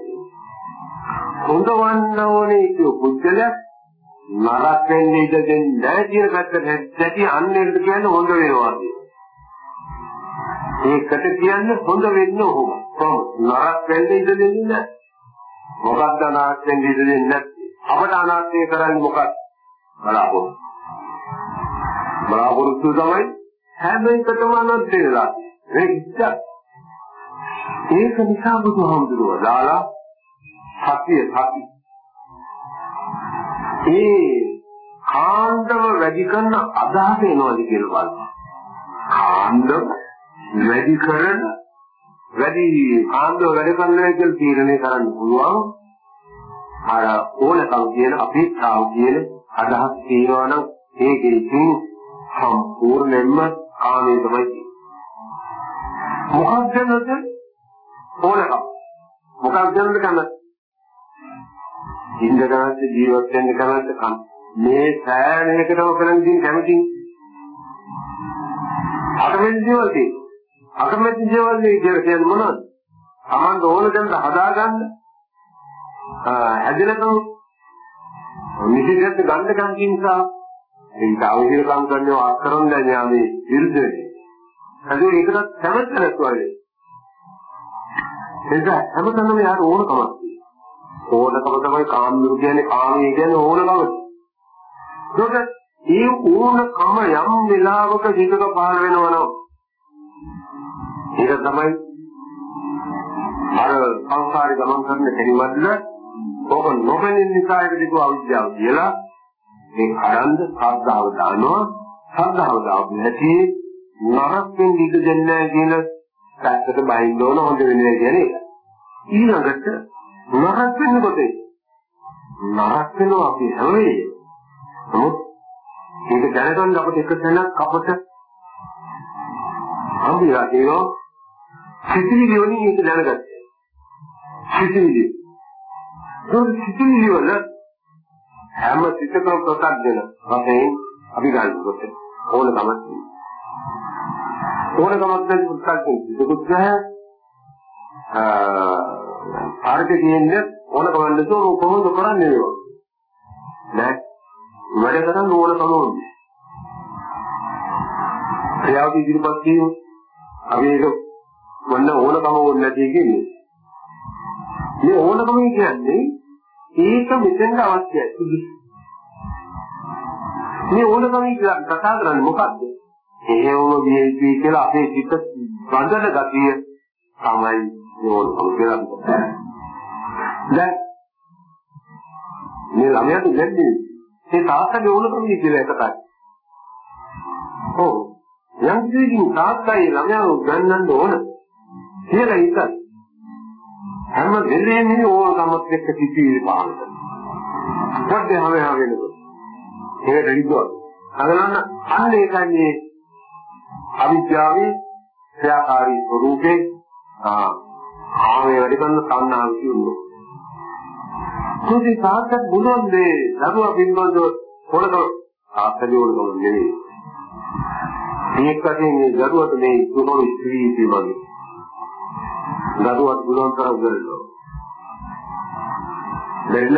හොඳවන්න ඕනේ කිය පුද්ගලයා නරක වෙන්නේ ඉඳ දෙන්නේ නැහැ කියන පැත්තට ඇටි අන්නේට කියන්නේ හොඳ වෙනවා කියන. ඒකට කියන්නේ හොඳ වෙන්න ඕන. කොහොමද? නරක වෙන්නේ ඉඳ දෙන්නේ නැහැ. මොකක්ද අනාථ වෙන්නේ ඉඳ දෙන්නේ නැත්තේ? අපට අනාථය කරන්නේ මොකක්ද? බලාපොරොත්තු. බලාපොරොත්තු තමයි හැම එකටම අනාථ වෙලා. ඒක ඉච්ඡා. ඒක නිසා බුදුහාමුදුරුවෝ දාලා සතිය සති. ඒ කාණ්ඩව වැඩි කරන අදහස එනවාද කියලා බලන්න. කාණ්ඩව වැඩි කරන වැඩි කාණ්ඩව වැඩි කරනවා කියලා තීරණය කරන්න පුළුවන්. අර ඕනකම් කියන අපේක්ෂාව කියන අදහස් තියෙනවා නම් ඒකෙන් සම්පූර්ණයෙන්ම කාමයේ තමයි තියෙන්නේ. මොකක්ද නැද? ඕනකම්. මොකක්ද නැද කන? ඉන්න කැමැත්ත ජීවත් වෙන්න කැමැත්ත කම්. මේ සෑම එකටම කරන් දින් කැමති. අකමැති දේවල් තියෙනවා අකමැති දේවල් කියලා කියන්නේ මොනවද? Taman ඕන දෙන්න හදාගන්න හැදෙනකම් නිසිදෙත් ගන්න කම් නිසා ඒක අවශ්‍යකම් කරන්නේ අත්කරන දැනියාමේ විරුද්ධ වෙන්නේ. ඒකටත් කැමැත්ත නැතුව වෙන්නේ එතන හැමතැනම යාර ඕනකමක්. ඕනකම තමයි කාමයේ කියන්නේ කාමයේ කියන්නේ ඕනකම. ඒකට ඒ ඕනකම යම් වෙලාවක හිතක පහළ වෙනවා නම් ඒක තමයි අර සංසාරේ ගමන් කරන කෙනෙක්වල ඔබ නොබෙනින් නිසා ඒක දිගු අවිද්‍යාව කියලා මේ අරන්ද ශ්‍රද්ධාව දානවා ශ්‍රද්ධාව දාපු නැති නරකෙන් දිග දෙන්නේ කියන පැත්තට බහින්න ඕන හොඳ වෙන්නේ කියන්නේ ඊළඟට නරක වෙනකොට නරක වෙනවා අපි හැම වෙලේම නමුත් ඒක දැනගන්න අපිට එක තැනක් අපට හම්බුලා තියෙනවා. සිතිවිලි වලින් ඒක දැනගත්තා සිතිවිලි. ඒක සිතිවිලි වල හැම සිතකම ප්‍රසද්දන වශයෙන් අපි ගන්නකොට ඕන තමක් ඕන තමක් දැන් ප්‍රසද්දන ඒක අර්ථ කියන්නේ ඕන කවන්න තෝ කොහොමද කරන්නේ ඒවා? නෑ. වැඩ කරන්න ඕන කමෝන්නේ ක්‍රියාව ඉදිරිපත් කිව්ව අපි ඒක වන්න ඕන කම ඕනේ නැති කියන්නේ මේ ඕනකම කියන්නේ ඒක මෙතෙන්ට අවශ්‍යයි. මේ ඕනකම කියලා කතා කරන්නේ මොකද්ද? එහෙවම විය යුතුයි කියලා අපේ චිත්ත බඳන ගතිය තමයි ඕනකම කියලා දැන් මේ ළමයාට ඉන්නේ ඒ තාත්තගේ ඕනකම කියලා එකයි. ඔව්. යම් කිසි තාත්තයි ළමයාව ගන්නන්න ඕන කියලා හිතයි. හැම වෙලේම ඕනකමත් එක්ක සිටිවිලි පාන කරනවා. පොඩ්ඩේ හැම හැම වෙනකොට. ඒකට හිතුවා. අගලන්න අන්න ඒකන්නේ අවිද්‍යාවේ ක්‍රියාකාරී ස්වરૂපේ ආ ආවේ වැඩි කරන සංනාව කියනවා. කුටි තාත්තට බුදුන් දේ දරුවා පින්බඳව පොළක ආස්තලියෝලම නෙවෙයි. මේකකින් මේ දරුවට මේ දුනෝ ස්ත්‍රී පිළිබඳ. දරුවත් බුදුන් කරා උගන්වනවා. දෙන්න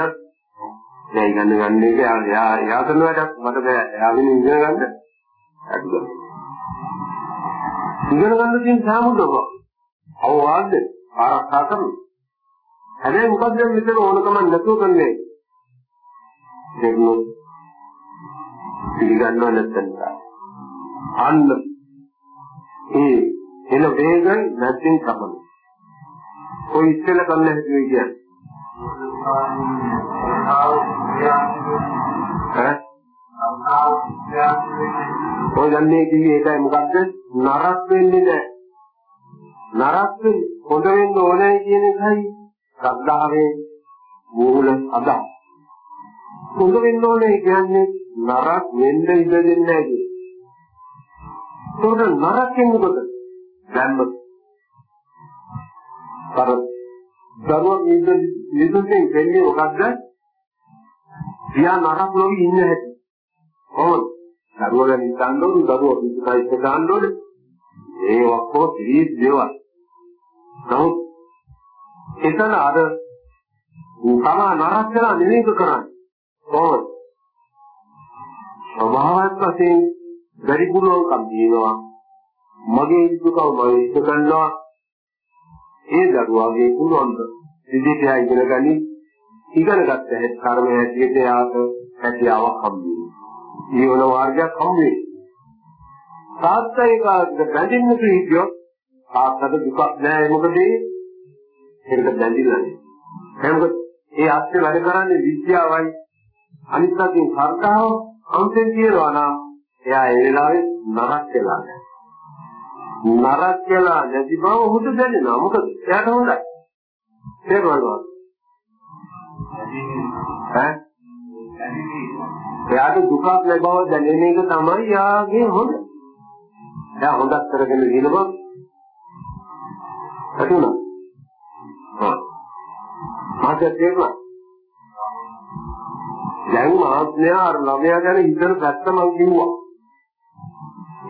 දැන් ගන්න ගන්න එක යා යා කරන වැඩක් මට බෑ. යාගෙන ඉගෙන ගන්න. අඩුද. ඉගෙන ගන්න තියෙන සාමුදව. අවවාද ආරක්ෂා කරනවා. හැබැයි මොකද මෙතන ඕනකම නැතුව කරන්නේ. දෙන්නු පිළිගන්නව නැත්නම් අන්න ඒ එන වේගයි නැත්නම් තමයි. කොයි ඉස්සෙල්ලා කරන්න හැදුවේ කියන්නේ. ඔය යන්නේ කිව්වේ ඒකයි මොකද්ද? නරක වෙන්නේ නැහැ. නරක වෙන්නේ හොඳ වෙන්න ඕනේ කියන එකයි ශ්‍රද්ධාවේ මූල අදහස. හොඳ වෙන්න ඕනේ කියන්නේ නරක වෙන්න ඉඩ දෙන්නේ නැහැ කියන්නේ. ඒකට නරක වෙන්නේ මොකද? දැන්ම අර දරුවා නිදුන්නේ වෙන්නේ මොකද්ද? පියා නරක නොවි ඉන්න හැටි. කොහොමද? දරුවා ගැන හිතන්න ඕනේ දරුවා පිටුකයිත් දාන්න ඕනේ. ඒ ඔක්කොම පිළිස් දේවල්. නමුත් එතන අර තමා නරක කරලා නෙමෙයි කරන්නේ. කොහොමද? ස්වභාවයක් වශයෙන් බැරි පුළුවන්කම් දිනනවා. මගේ දුකව මම ඉෂ්ට කරනවා. ඒ දරුවාගේ පුළුවන් විදිහට ඉගෙන ගනි ඉගෙන ගත්ත හැටි කර්ම හැටියට යාට හැකියාවක් හම්බ වෙනවා. ජීවන මාර්ගයක් හම්බ වෙනවා. තාත්තා ඒක බැඳින්න කිව්වොත් තාත්තට දුකක් නෑ මොකද ඒක බැඳිලා නෑ. මොකද ඒ අත්‍ය වැඩ කරන්නේ විද්‍යාවයි අනිත් පැත්තෙන් සර්කාව අන්තෙන් කියනවා නම් එයා ඒ වෙලාවේ නරක වෙලා නෑ. නරක වෙලා නැති බව ඔහුට දැනෙනවා. මොකද එයාට හොඳයි. තේරුණාද? ඈ? එයාට දුකක් නැ බව දැනෙන එක තමයි යාගේ හොඳ. එයා හොඳක් කරගෙන ඉනවා. හරිද? හා. මාත් තේරුණා. දැන් මහත්මයා අර ළමයා ගැන හිතන පැත්ත මම කිව්වා.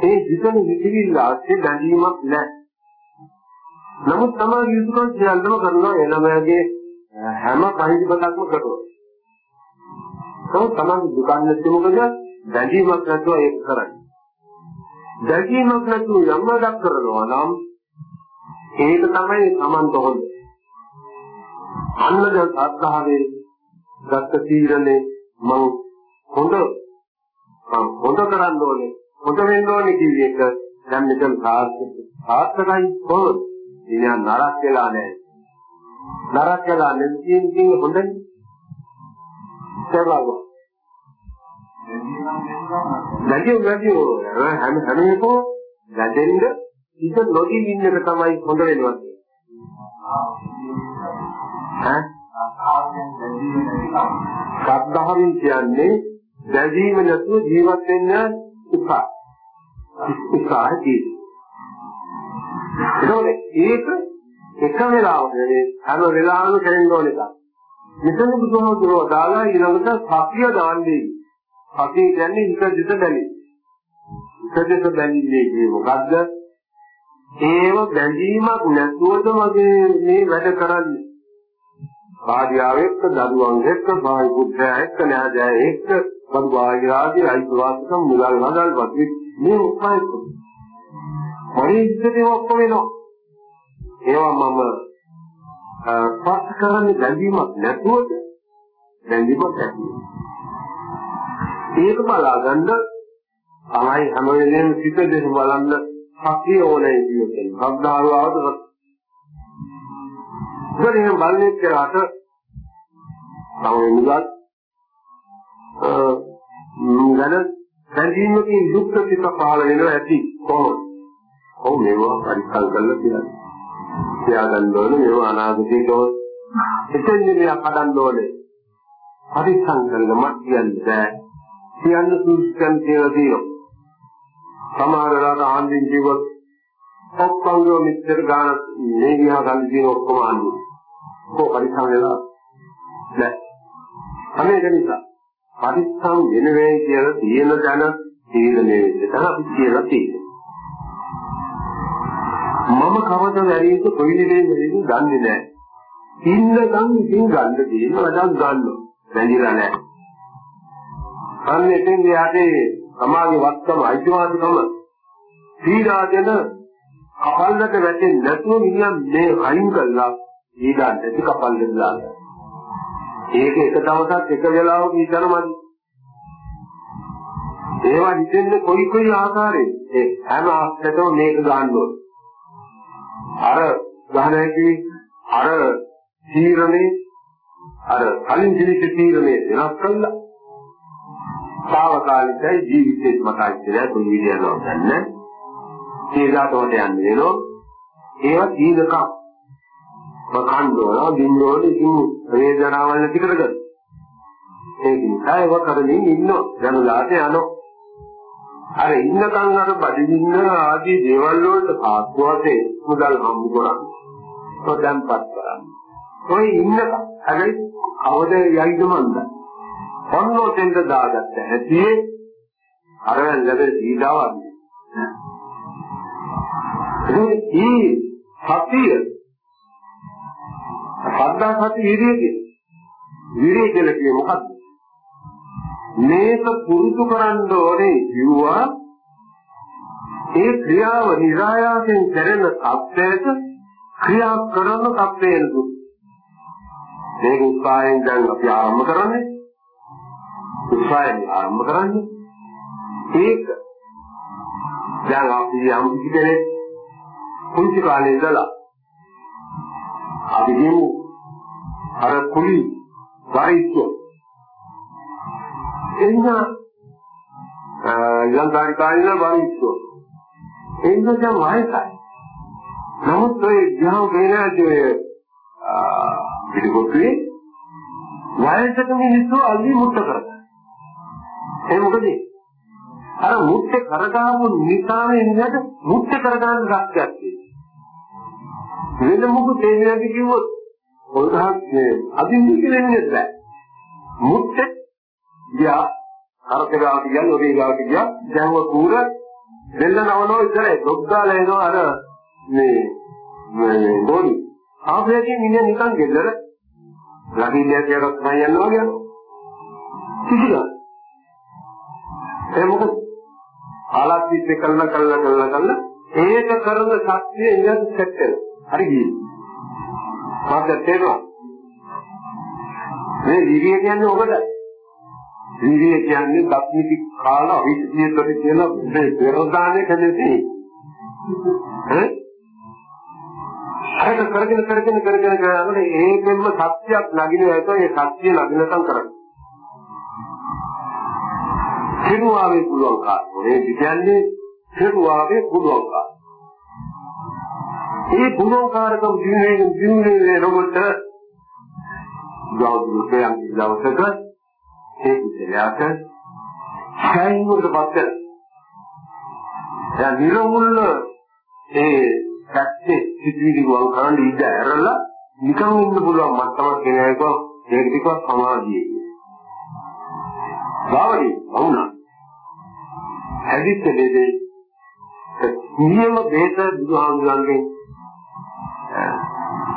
ඒ හිතන විදිවිල්ල ආස්සේ බැඳීමක් නැහැ. නමුත් තමයි යුතුයකම් සියල්ලම කරනවා ඒ ළමයාගේ හැම පරිදිපතක්ම කරනවා. නමුත් තමයි දුකක් නැති මොකද බැඳීමක් නැතුව ඒක කරන්නේ. බැඳීමක් නැතුව යම් වැඩක් කරනවා නම් ඒක තමයි Tamanට හොඳ. අන්නද සත්‍තාවේ ගත්ත තීරණේ මම හොඳ හොඳ කරන්න ඕනේ හොඳ වෙන්න ඕනේ කිව්ව එක දැන් මෙතන සාර්ථක සාර්ථකයි කොහොමද? ඉතින් නරක වෙලා නැහැ. නරක වෙලා නැති කියන හොඳයි. සරලව. දැකිය දැකිය හැම හැම එකෝ දැදෙන්න ඉත නොදී ඉන්න එක තමයි හොඳ වෙනවා. ඈ? සද්ධාවෙන් කියන්නේ දැදීම නැතුව ජීවත් වෙන්න උසා. උසාහදී. ඒක එක වෙලාවක නෙවෙයි හැම වෙලාවෙම කරන්න ඕන එකක්. මෙතන බුදුහාමුදුරුවෝ දාලා ඊළඟට සතිය දාන්නේ. සතිය කියන්නේ හිත දිට බැලි. හිත දිට බැලින්නේ මොකද්ද? ඒව බැඳීමක් නැතුවද මගේ මේ වැඩ කරන්නේ. භාර්යාව එක්ක දරුවන් එක්ක භායි පුත්‍රයා එක්ක නෑදෑ එක්ක බදු භාර්යාදී අයිතිවාසිකම් මුදල් නදල් වගේ මේ උත්සාහය හරි ඉස්සරේ ඔක්කොම වෙනවා ඒවා මම පස් කරන්නේ බැඳීමක් නැතුවද? බැඳීමක් ඇති ඒක බලාගන්න. තමයි හැම වෙලේම සිත දෙස බලන්න ශක්තිය ඕනේ කියන්නේ. ශ්‍රද්ධාව ආවද ඉතින් බලන්නේ කියලාට තමයි මුලත් ගන බැඳීමකින් දුක්ඛ සිත පහළ වෙනවා ඇති කොහොමද? ඔව් මේවා පරිස්සම් කරලා කියලා. තියාගන්න ඕනේ මේවා අනාගතේ තෝස්. එතෙන්දී මෙයා කඩන්න ඕනේ. පරිස්සම් කරලා මත් කියන්නේ බෑ. කියන්න සූත්‍රයන් කියලා තියෙනවා. සමහර වෙලාවට ආන්දින් කිව්වොත් ඔක්කොම මිත්‍ර ගාන මේ ගියා ගන්න දින ඔක්කොම ආන්නේ. කො පරිස්සම් වෙලා නෑ. අනේක නිසා පරිස්සම් වෙන වේ කියලා තියෙන දැන තීරණය වෙන්න තමයි අපි කියලා තියෙන්නේ. මම කවද වැරීද කොයි නිලේ වැරීද දන්නේ නැහැ. ඉන්නකම් ඉතින් ගන්න තියෙන වැඩක් ගන්නවා. වැඳිලා නැහැ. අන්න එතෙන් යාටේ සමාගේ වත්තම අයිතිවාසිකම පීඩා දෙන කපල්ලට වැටෙන්නේ නැතුව මිනිහා මේ අයින් කළා ඊගා නැති කපල්ලට දාලා. ඒක එක දවසක් එක වෙලාවක ඉඳනමදි. ඒවා හිතෙන්නේ කොයි කොයි ආකාරයෙන් ඒ හැම ආස්තකම මේක ගන්න ඕන. අර ගහනකි අර තීරණේ අර කලින් දිවිච්ච තීරණේ වෙනස් කළා. සාවකාලිකයි ජීවිතේ මතයි කියලා කොයි විදියනවද නැහැ. ඒකට උඩ යන්නේ නේද? ඒවා දීර්ඝකම් මකන්දෝන බින්දෝන ඉතින් වේදනාවල් නැති කරගන්න. ඒක නිසා ඒව කරමින් ඉන්නවා. ජනලාට යනවා. අර ඉන්නකන් අර බඩින්න ආදී දේවල් වලට සාස්තු වශයෙන් මුදල් හම්බ කරන්නේ. සොදම්පත් කරන්නේ. ඔය ඉන්නකන් හැබැයි අවද යයිද මන්ද. ඔන්නෝතෙන්ද දාගත්ත හැටි අර ලැබෙන දීඩාවක්. ඒ සතිය සද්දා සති විරියගේ විරිය කියලා කියේ මොකද්ද? මේක පුරුදු කරන්න ඕනේ කිව්වා ඒ ක්‍රියාව નિરાයාසයෙන් කරන තත්ත්වයට ක්‍රියා කරන තත්ත්වයට මේක උත්සාහයෙන් දැන් අපි ආරම්භ කරන්නේ උත්සාහයෙන් ආරම්භ කරන්නේ. ඒක දැන් අපි යම් කිසි කෙනෙක් පුංචි කාලේ ඉඳලා අපි කියමු අර කුලි වෛද්‍ය එන්න යන්දාරි කාලින වෛද්‍ය එන්න දැන් වයසයි. නමුත් ඔය ග්‍රහ වේනාදී පිළිගොතුනේ වයසක මිනිස්සු අල්ලි මුට්ට කරගන්න. ඒ මොකද? අර මුට්ට කරගාමු නිසාම එන්නට මුට්ට කරගන්න ශක්තියක් තියෙනවා. වෙන මොකද ඒ විදිහට කිව්වොත්? පොල්හත් මේ අදින්දි කියන්නේ නැහැ. මුත්තේ ගියා කරකගාවට ගියා ඔබේ ගාවට ගියා දැන්ව කූර දෙල්ල නවනෝ ඉතරේ දුක්ගාල එනවා අර මේ මේ බෝඩි. ආපේදී මිනිහ නිකන් ගෙදර ලකිලියක් යකට තමයි යනවා වගේ යනවා කිසිලා ඒ මොකද ආලාපිත් කළා කළා කළා කළා ඒක කරන ශක්තිය ඉඳන් සෙට් වෙනවා හරි ගියේ මට තේරෙනවා. මේ විරිය කියන්නේ ඔබට. විරිය කියන්නේ දක්මිති කාල අවිද්‍යාවට කියලා මේ පෙරදානේ කන්නේ. ඈ? අර කරගෙන කරගෙන කරගෙන කරගෙන ඒකෙන්ම සත්‍යයක් නගින එක ඒ සත්‍ය නගිනකම් කරන්නේ. සිරුවාවේ පුළුවන් කාර්යය. ඒ කියන්නේ සිරුවාවේ පුළුවන් කාර්යය. ඒ පුරෝකාරකම් ජීවිතේ ජීවිතේ රොබොට ගෞරවයෙන් දවසක ඒ ඉතිරියට සයින්වලට පස්සේ දැන් නිරමුල්ල ඒ පැත්තේ සිටිවිලි වල් කරන් ඉඳ ඇරලා නිකන් ඉන්න පුළුවන් මට්ටමක් කෙනෙක් ඒක ටිකක් සමාධියේ. බාවලි වුණා. හැදිච්ච දෙදේ නියම බේත බුදුහාමුදුරන්ගෙන්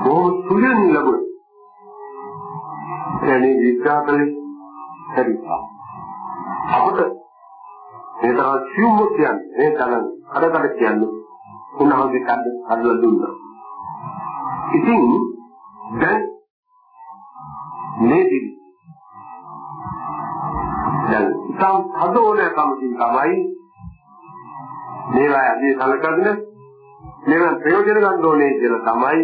බොහොම සුළුන් ලැබුණ. එනේ විද්‍යාවලින් හරිපා. අපට ඒ තරම් සිව්ව කියන්නේ ඒ තරම් අරකට කියන්නේ උන්වහන්සේ කඩ කඩලා දුන්නා. ඉතින් දැන් මේ දිවි දැන් ඉතින් හදෝනකම තමයි මේවා අපි කලකගෙන මේවා ප්‍රයෝජන ගන්න ඕනේ කියලා තමයි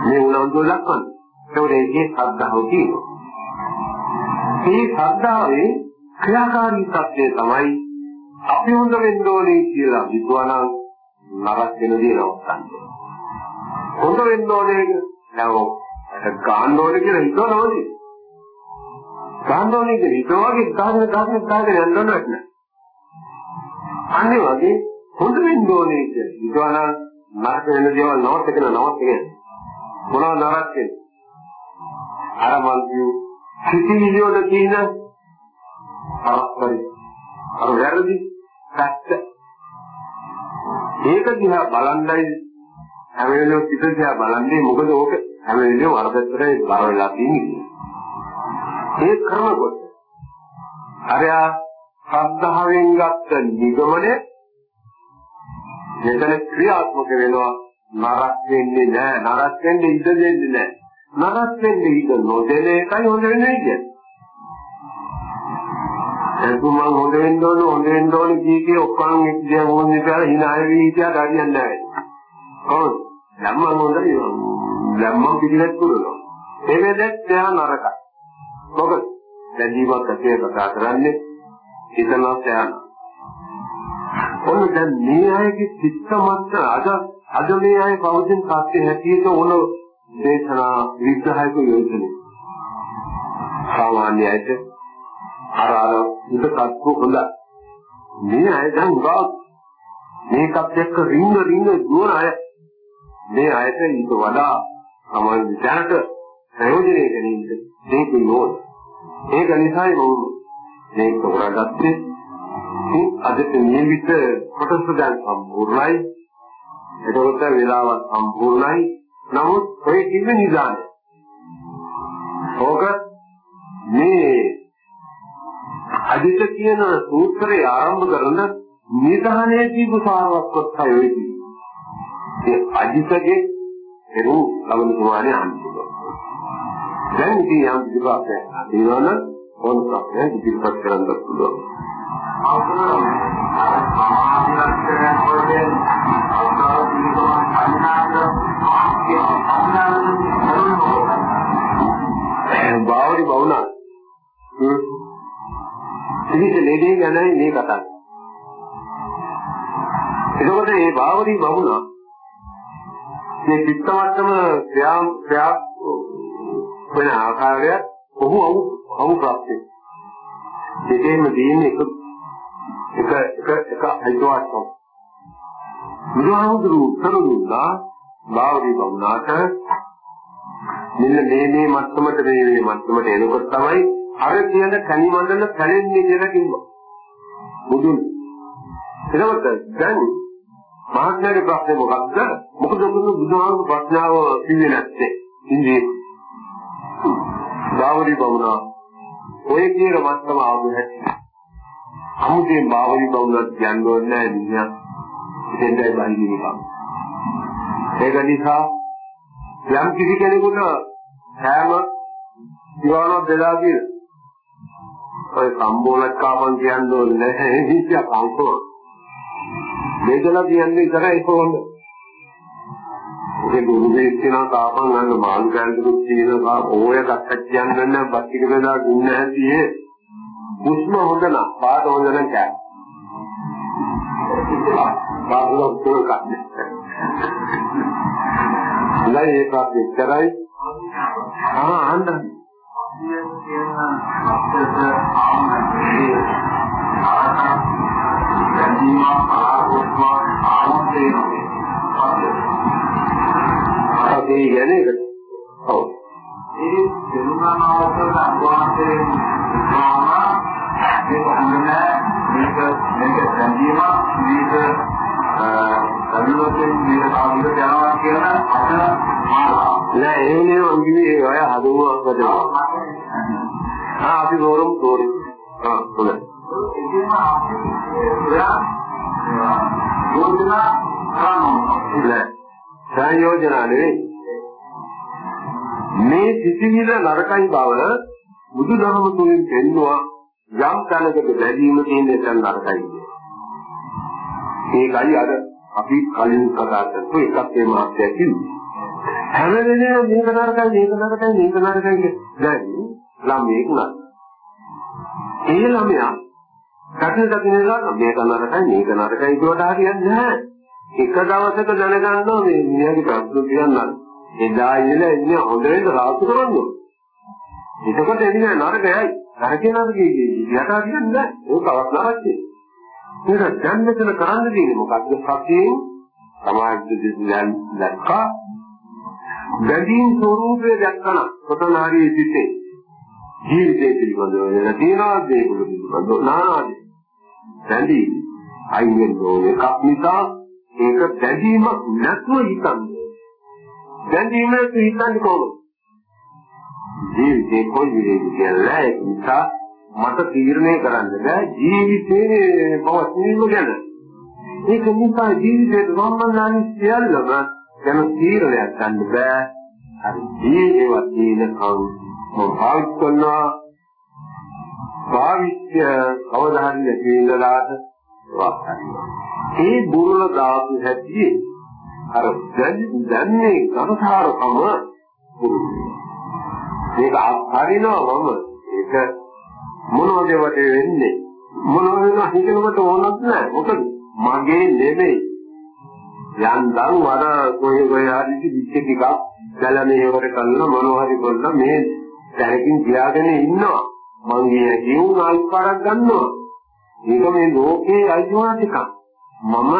මේ උනන්දුව දක්වන්නේ. ඒකේ ශ්‍රද්ධාව තියෙනවා. මේ ශ්‍රද්ධාවේ ක්‍රියාකාරී තත්ත්වය තමයි අපි හොඳ වෙන්න ඕනේ කියලා විද්වානම් නරක වෙන දේ නවත්තන්න. හොඳ වෙන්න ඕනේ නෑ ගන්න ඕනේ කියලා හිතනවනේ. ගන්න ඕනේ කියලා හිතවගේ ගාගෙන ගාගෙන ගාගෙන යන්න ඕනේ නැහැ. අනිත් වගේ හොඳ වෙන්න ඕනේ කියලා හිතවනම් නරක වෙන දේවල් නවත්තගෙන නවත්තගෙන මොනවද නරක වෙන්නේ? අර මන් කියු සිතිවිලි වල තියෙන පරස්පරයි. අර වැරදි පැත්ත. ඒක දිහා බලන්නයි හැම වෙලේම සිත දිහා බලන්නේ මොකද ඕක හැම වෙලේම වරදතරේ බර වෙලා තියෙන්නේ. ඒ කරනකොට අරයා ශ්‍රද්ධාවෙන් ගත්ත නිගමනය මෙතන ක්‍රියාත්මක වෙනවා. නරක වෙන්නේ නැහැ. නරක වෙන්න ඉඩ දෙන්නේ නැහැ. නරක වෙන්න ඉඩ නොදෙන එකයි හොඳ වෙන්නේ කියන්නේ ඒක මම හොඳ වෙන්න ඕන හොඳ වෙන්න ඕන කීකේ ඔක්කොම ඉතියා මොන්නේ කියලා hinaයි හිටියා ගාඩියක් නැහැ. හොඳ. ධම්ම හොඳයි ධම්ම පිළිවෙත් කරනවා ඒ වෙලෙත් එයා නරකයි. මොකද? දැන් ජීවත් ඇත්තේ කතා කරන්නේ හිතනවා එයා ඔන්න දැන් මේ අයගේ චිත්ත මත අද අද මේ අය පවතින සත්‍ය හැටියට ඕන දේශනා විග්‍රහයක යොදන්නේ. සාමාන්‍ය ඇයිද අර අර උදකත්තු හොඳ මේ අය දැන් උගා මේකත් එක්ක රිංග රිංග දුවන අය. මේ අයට ඊට වඩා සමාජ විචාරක ප්‍රයෝජනය ගැනීමද මේක නෝන ඒක නිසායි මම මේක තෝරාගත්තේ ඉතින් අදට නියමිත කොටස දැන් සම්පූර්ණයි එතකොට වේලාවත් සම්පූර්ණයි නමුත් ඔය කිව්ව නිදානේ ඕක මේ අදිට කියන සූත්‍රය ආරම්භ කරන නිදානේ දීපු සාරවත් කොටසයි ඔය කියන්නේ. ඒ අදිටගේ එරු ලබන ප්‍රමාණය අන්තිම. දැන් ඉතින් යම් විදිහකට දිනවන ඕන ප්‍රශ්නයක් ඉදිරිපත් කරන්න පුළුවන්. අවසන් ආදිලක්ෂණය වලින් අවසාන පිළිගන්න අන්නාද බාවරි බවුනා ඉතින් ලේදී ගැනයි මේ කතාව. එතකොට මේ බාවරි බවුනා මේ චිත්තවත්තම ක්‍රියා ක්‍රියා වෙන ආකාරය ඔහු අමු අමු ප්‍රාප්තිය. දෙකේම තියෙන එක එක එක එක අයිතිවාසිකම්. බුදුහාමුදුරු උත්තර දුන්නා බාවරි බවුනාට මෙන්න මේ මේ මට්ටමට මේ මේ මට්ටමට එනකොට තමයි අර කියන කණි මණ්ඩල පැලෙන්නේ කියලා කිව්වා. බුදුන්. එතකොට දැන් මහත්මයාගේ ප්‍රශ්නේ මොකක්ද? මොකද ඔබතුමා බුදුහාමුදුරු ප්‍රශ්නාව කිව්වේ නැත්තේ. ඉන්දිය. බාවලි බවුනා ඔය කියන මට්ටම ආවද හැටි. අමුතේ බාවලි බවුනක් කියන්න ඕනේ නැහැ නිහා. ඉතින්දයි බහින්නේ එකක්. ඒක නිසා යම් කිසි කෙනෙකුට හැම දිවානක් දෙලා කියලා ඔය සම්බෝලක්කාමන් කියන්න ඕනේ නැහැ හිතිය කංකෝ දෙදලා කියන්නේ ඉතරයි කොහොමද ඒ දුරු දෙච්චන තාපන් ගන්න මාළු කැලටුත් තියෙනවා ඕය කක්ක කියන්නේ නැහැ බත් ටික බෙදා දුන්න හැටියේ මුස්ම හොඳ නම් පාට හොඳ නම් කෑ බාහුව පොල් කන්නේ ලයි ඒකත් එච්චරයි. ආ අහන්න. කියන අපිට ආමන්නේ දැනීම ආරෝපව ආමතේ අපි කියන්නේ ඔව්. ඒ දෙනුනාවක අනුවාදයේ මාම මේක හඳුනන මේක මේක දැනීම මේක අනුලෝකයෙන් මේක ආවිද යනවා කියන අත නෑ ඒ නේ මං කිව්වේ ඔය හදුවකට ආ අපි ගෝරම් තෝරි ආ හොඳයි. ඉතින් අපි යෝජනා කරනවා සංයෝජනා නෙවෙයි. මේ සිතිවිල නරකයි බව බුදුදහම තුලින් පෙන්වුවා යම් තැනකට බැඳීම තියෙන තැන නරකයි ඒකයි අර අපි කලින් කතා කරපු එකක් ඒ මාත්‍ය කිව්වේ. හැම වෙලේම මේක නරකයි මේක නරකයි මේක නරකයි දැන් ළමයෙක් නෑ ඒ ළමයා දකින දකින ළමයා මේක නරකයි මේක නරකයි කියවට හරියන්නේ නැහැ. එක දවසක දැනගන්නවා මේ මිනිහාගේ ප්‍රශ්න කියන්න. එදා ඉඳලා ඉන්නේ හොඳ වෙන්න රාසු කරන්නේ. එතකොට එන්නේ නරකයි. නරකේ නරකේ යට හරියන්නේ නැහැ. ඒක අවස්නාවක් ඒක දැන් මෙතන කරන්න දෙන්නේ මොකද්ද? සතියෙන් සමාජ දෙවියන් දැක්කා. බැඳීම් ස්වરૂපය දැක්කම කොතන හරි සිටේ. ජීවිතේ පිළිබඳව වෙන තියනවා දේවල් පිළිබඳව. නානාදී. බැඳීම්. අයියෙන් ඕනේ එකක් නිසා ඒක බැඳීමක් නැතුව හිතන්නේ බැඳීම නැතුව හිතන්නේ කොහොමද ජීවිතේ කොයි විදිහට කියලා ඒක නිසා මට තීරණය කරන්න බෑ ජීවිතේ පවතිනීම ගැන ඒක නිසා ජීවිතේ සම්බන්ධානි සියල්ලම ගැන තීරණයක් ගන්න බෑ. හරි ජීවේවත් තියෙනකම් මම භාවිත කරනවා භාවිත්‍ය අවධානය දෙන්නලාට වාස්තනිය. ඒ බුරුල දාපු හැටි අර දැන් දැන්නේ ගමසාරකම බුරුල. ඒක අත්හරිනවා මම ඒක මොනවද වෙන්නේ මොනවද හිතනකොට ඕනක් නැහැ මොකද මගේ නෙමෙයි යන්තම් වර කොයි කොයි හරි විච්ච ටිකක් දැල මේවර කන්න මොනවා හරි කරලා මේ දැනකින් තියාගෙන ඉන්නවා. මං ගියේ ජීවුන් අල්පාරක් ගන්නවා. ඒක මේ ලෝකේ අයිතිවා ටිකක්. මම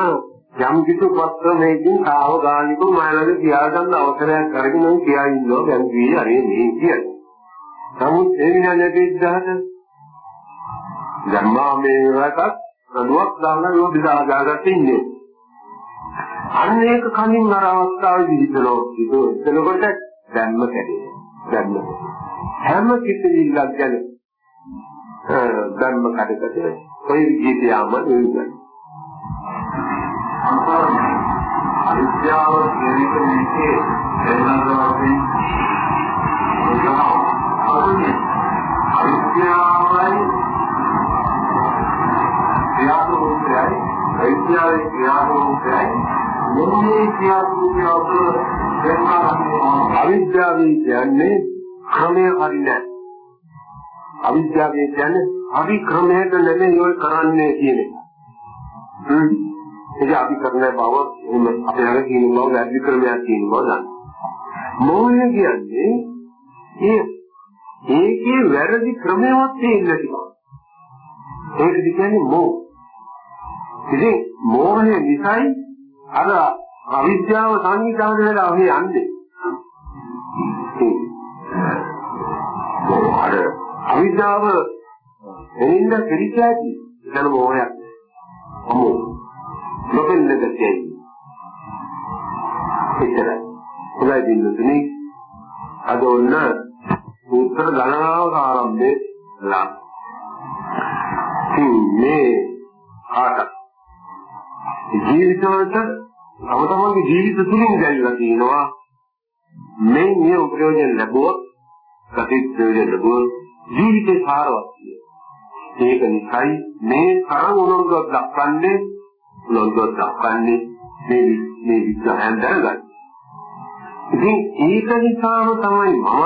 යම් කිසි පත්‍රමකින් සාවධානිකව මයිලඟ තියාගන්න අවසරයක් අරගෙන මම කියා ඉන්නවා බැංකුවේ අරේ මේ කියන්නේ. නමුත් ඒ විනා නැති ඉඳහට ධර්මා මේ රටත් නඩුවක් දාලා යෝ බෙදාගාගත් ඉන්නේ. අන්න ඒක කලින් අර අවස්ථාවේදී හිතනවා හිතනකොට ධර්ම කැඩේ. ධර්ම හැම කිසිවිල්ලක් ගැන ධර්ම කඩකට කොයි විදිහට යාම නෙවෙයි. අවිද්‍යාව කියන එක මේකේ එන්නවාදී අවිද්‍යාවයි ක්‍රියාරූපයයි අවිද්‍යාවේ ක්‍රියාරූපයයි මොන්නේ ක්‍රියාරූපය අතර අවිද්‍යාවයි කියන්නේ ක්‍රමය හරි නැහැ. අවිද්‍යාවයි කියන්නේ හරි ක්‍රමයට නෙමෙයි ඔය කරන්නේ කියන එක. හ්ම්. ඒක අපි කරන බව එහෙම අපි ළඟ තියෙන බව වැරදි ක්‍රමයක් තියෙන බව දන්න. මොහොය කියන්නේ ඒ ඒකේ වැරදි ක්‍රමයක් තියෙන්න තිබා. ඒකද කියන්නේ මොහ. ඉතින් මෝහය නිසායි අර අවිද්‍යාව සංවිධානය වෙලා අපි යන්නේ. අර අවිද්‍යාව එනින්ද පිළිචාති එතන මොහයක්. අමෝ. නොපෙන්න දෙයක්. එච්චරයි. උගයි දින්දුනේ අද ඔන්න උත්තර ගණනාවක ආරම්භයේ ලා. මේ ආට ජීවිතවලට තම තමන්ගේ ජීවිත තුලින් දැල්ලා තියෙනවා මේ නිය ප්‍රයෝජන ලැබුවොත් සතිත් ප්‍රයෝජන ලැබුවොත් ජීවිතේ සාරවත් ඒක නිසායි මේ තරම් උනන්දුවක් දක්වන්නේ උනන්දුවක් දක්වන්නේ මේ මේ විග්‍රහයන් දැනගන්න. ඉතින් ඒක නිසාම තමයි මම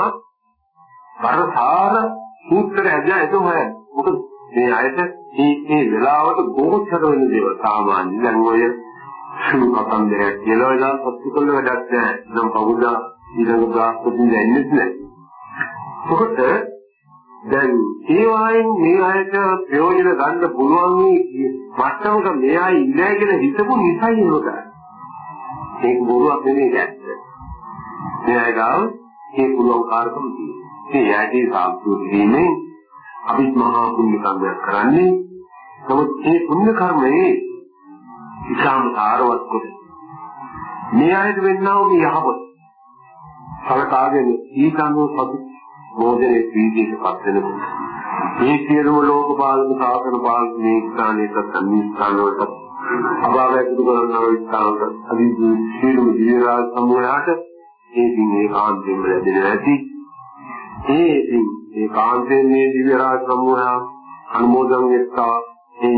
බරසාර සූත්‍රය ඇදලා ඒක හොයන්නේ. මොකද මේ අයට මේ මේ වෙලාවට ගෝචර වෙන දේවල් සාමාන්‍ය දැන් ඔය සුළු කතන්දරයක් කියලා වෙලා සත්‍ය කළ වැඩක් නැහැ. නම් පවුදා ඊළඟ ප්‍රාප්තිය දැනෙන්නේ නැහැ. මොකද දැන් ඒ වයින් මේ අයට ප්‍රයෝජන ගන්න පුළුවන් මට්ටමක මේ අය ඉන්නේ කියලා හිතපු නිසයි නේද? ඒක බොරුවක් නෙමෙයි ඇත්ත. මේ අය ගාව ඒ පුළුවන් කාර්කම් තියෙනවා. ඒ යටි සාම්ප්‍රදායිකනේ අපි මහා පුණ්‍ය කර්මයක් කරන්නේ නමුත් මේ පුණ්‍ය කර්මයේ ඉතාම සාරවත් කොට මේ ආයත වෙන්නා වූ යහපත් සලකාගෙන ඊතනෝ සතු මොදේ පීඩිත පත් වෙනකොට. මේ සියලුම ලෝක පාලක සාසන පාලක මේ ස්ථානයේ සම්මිස්ථාන වලට අභාවයක් දුක කරනවා ස්ථානවල අදිදු සියලුම දිව්‍යරාජ සමූහයට ඒ දින ඒකාන්තයෙන්ම ලැබෙන්නේ නැති ඒ දින ඒකාන්තයෙන් මේ දිව්‍යරාජ සමූහය අනුමෝදන් වෙත්තා. ඒ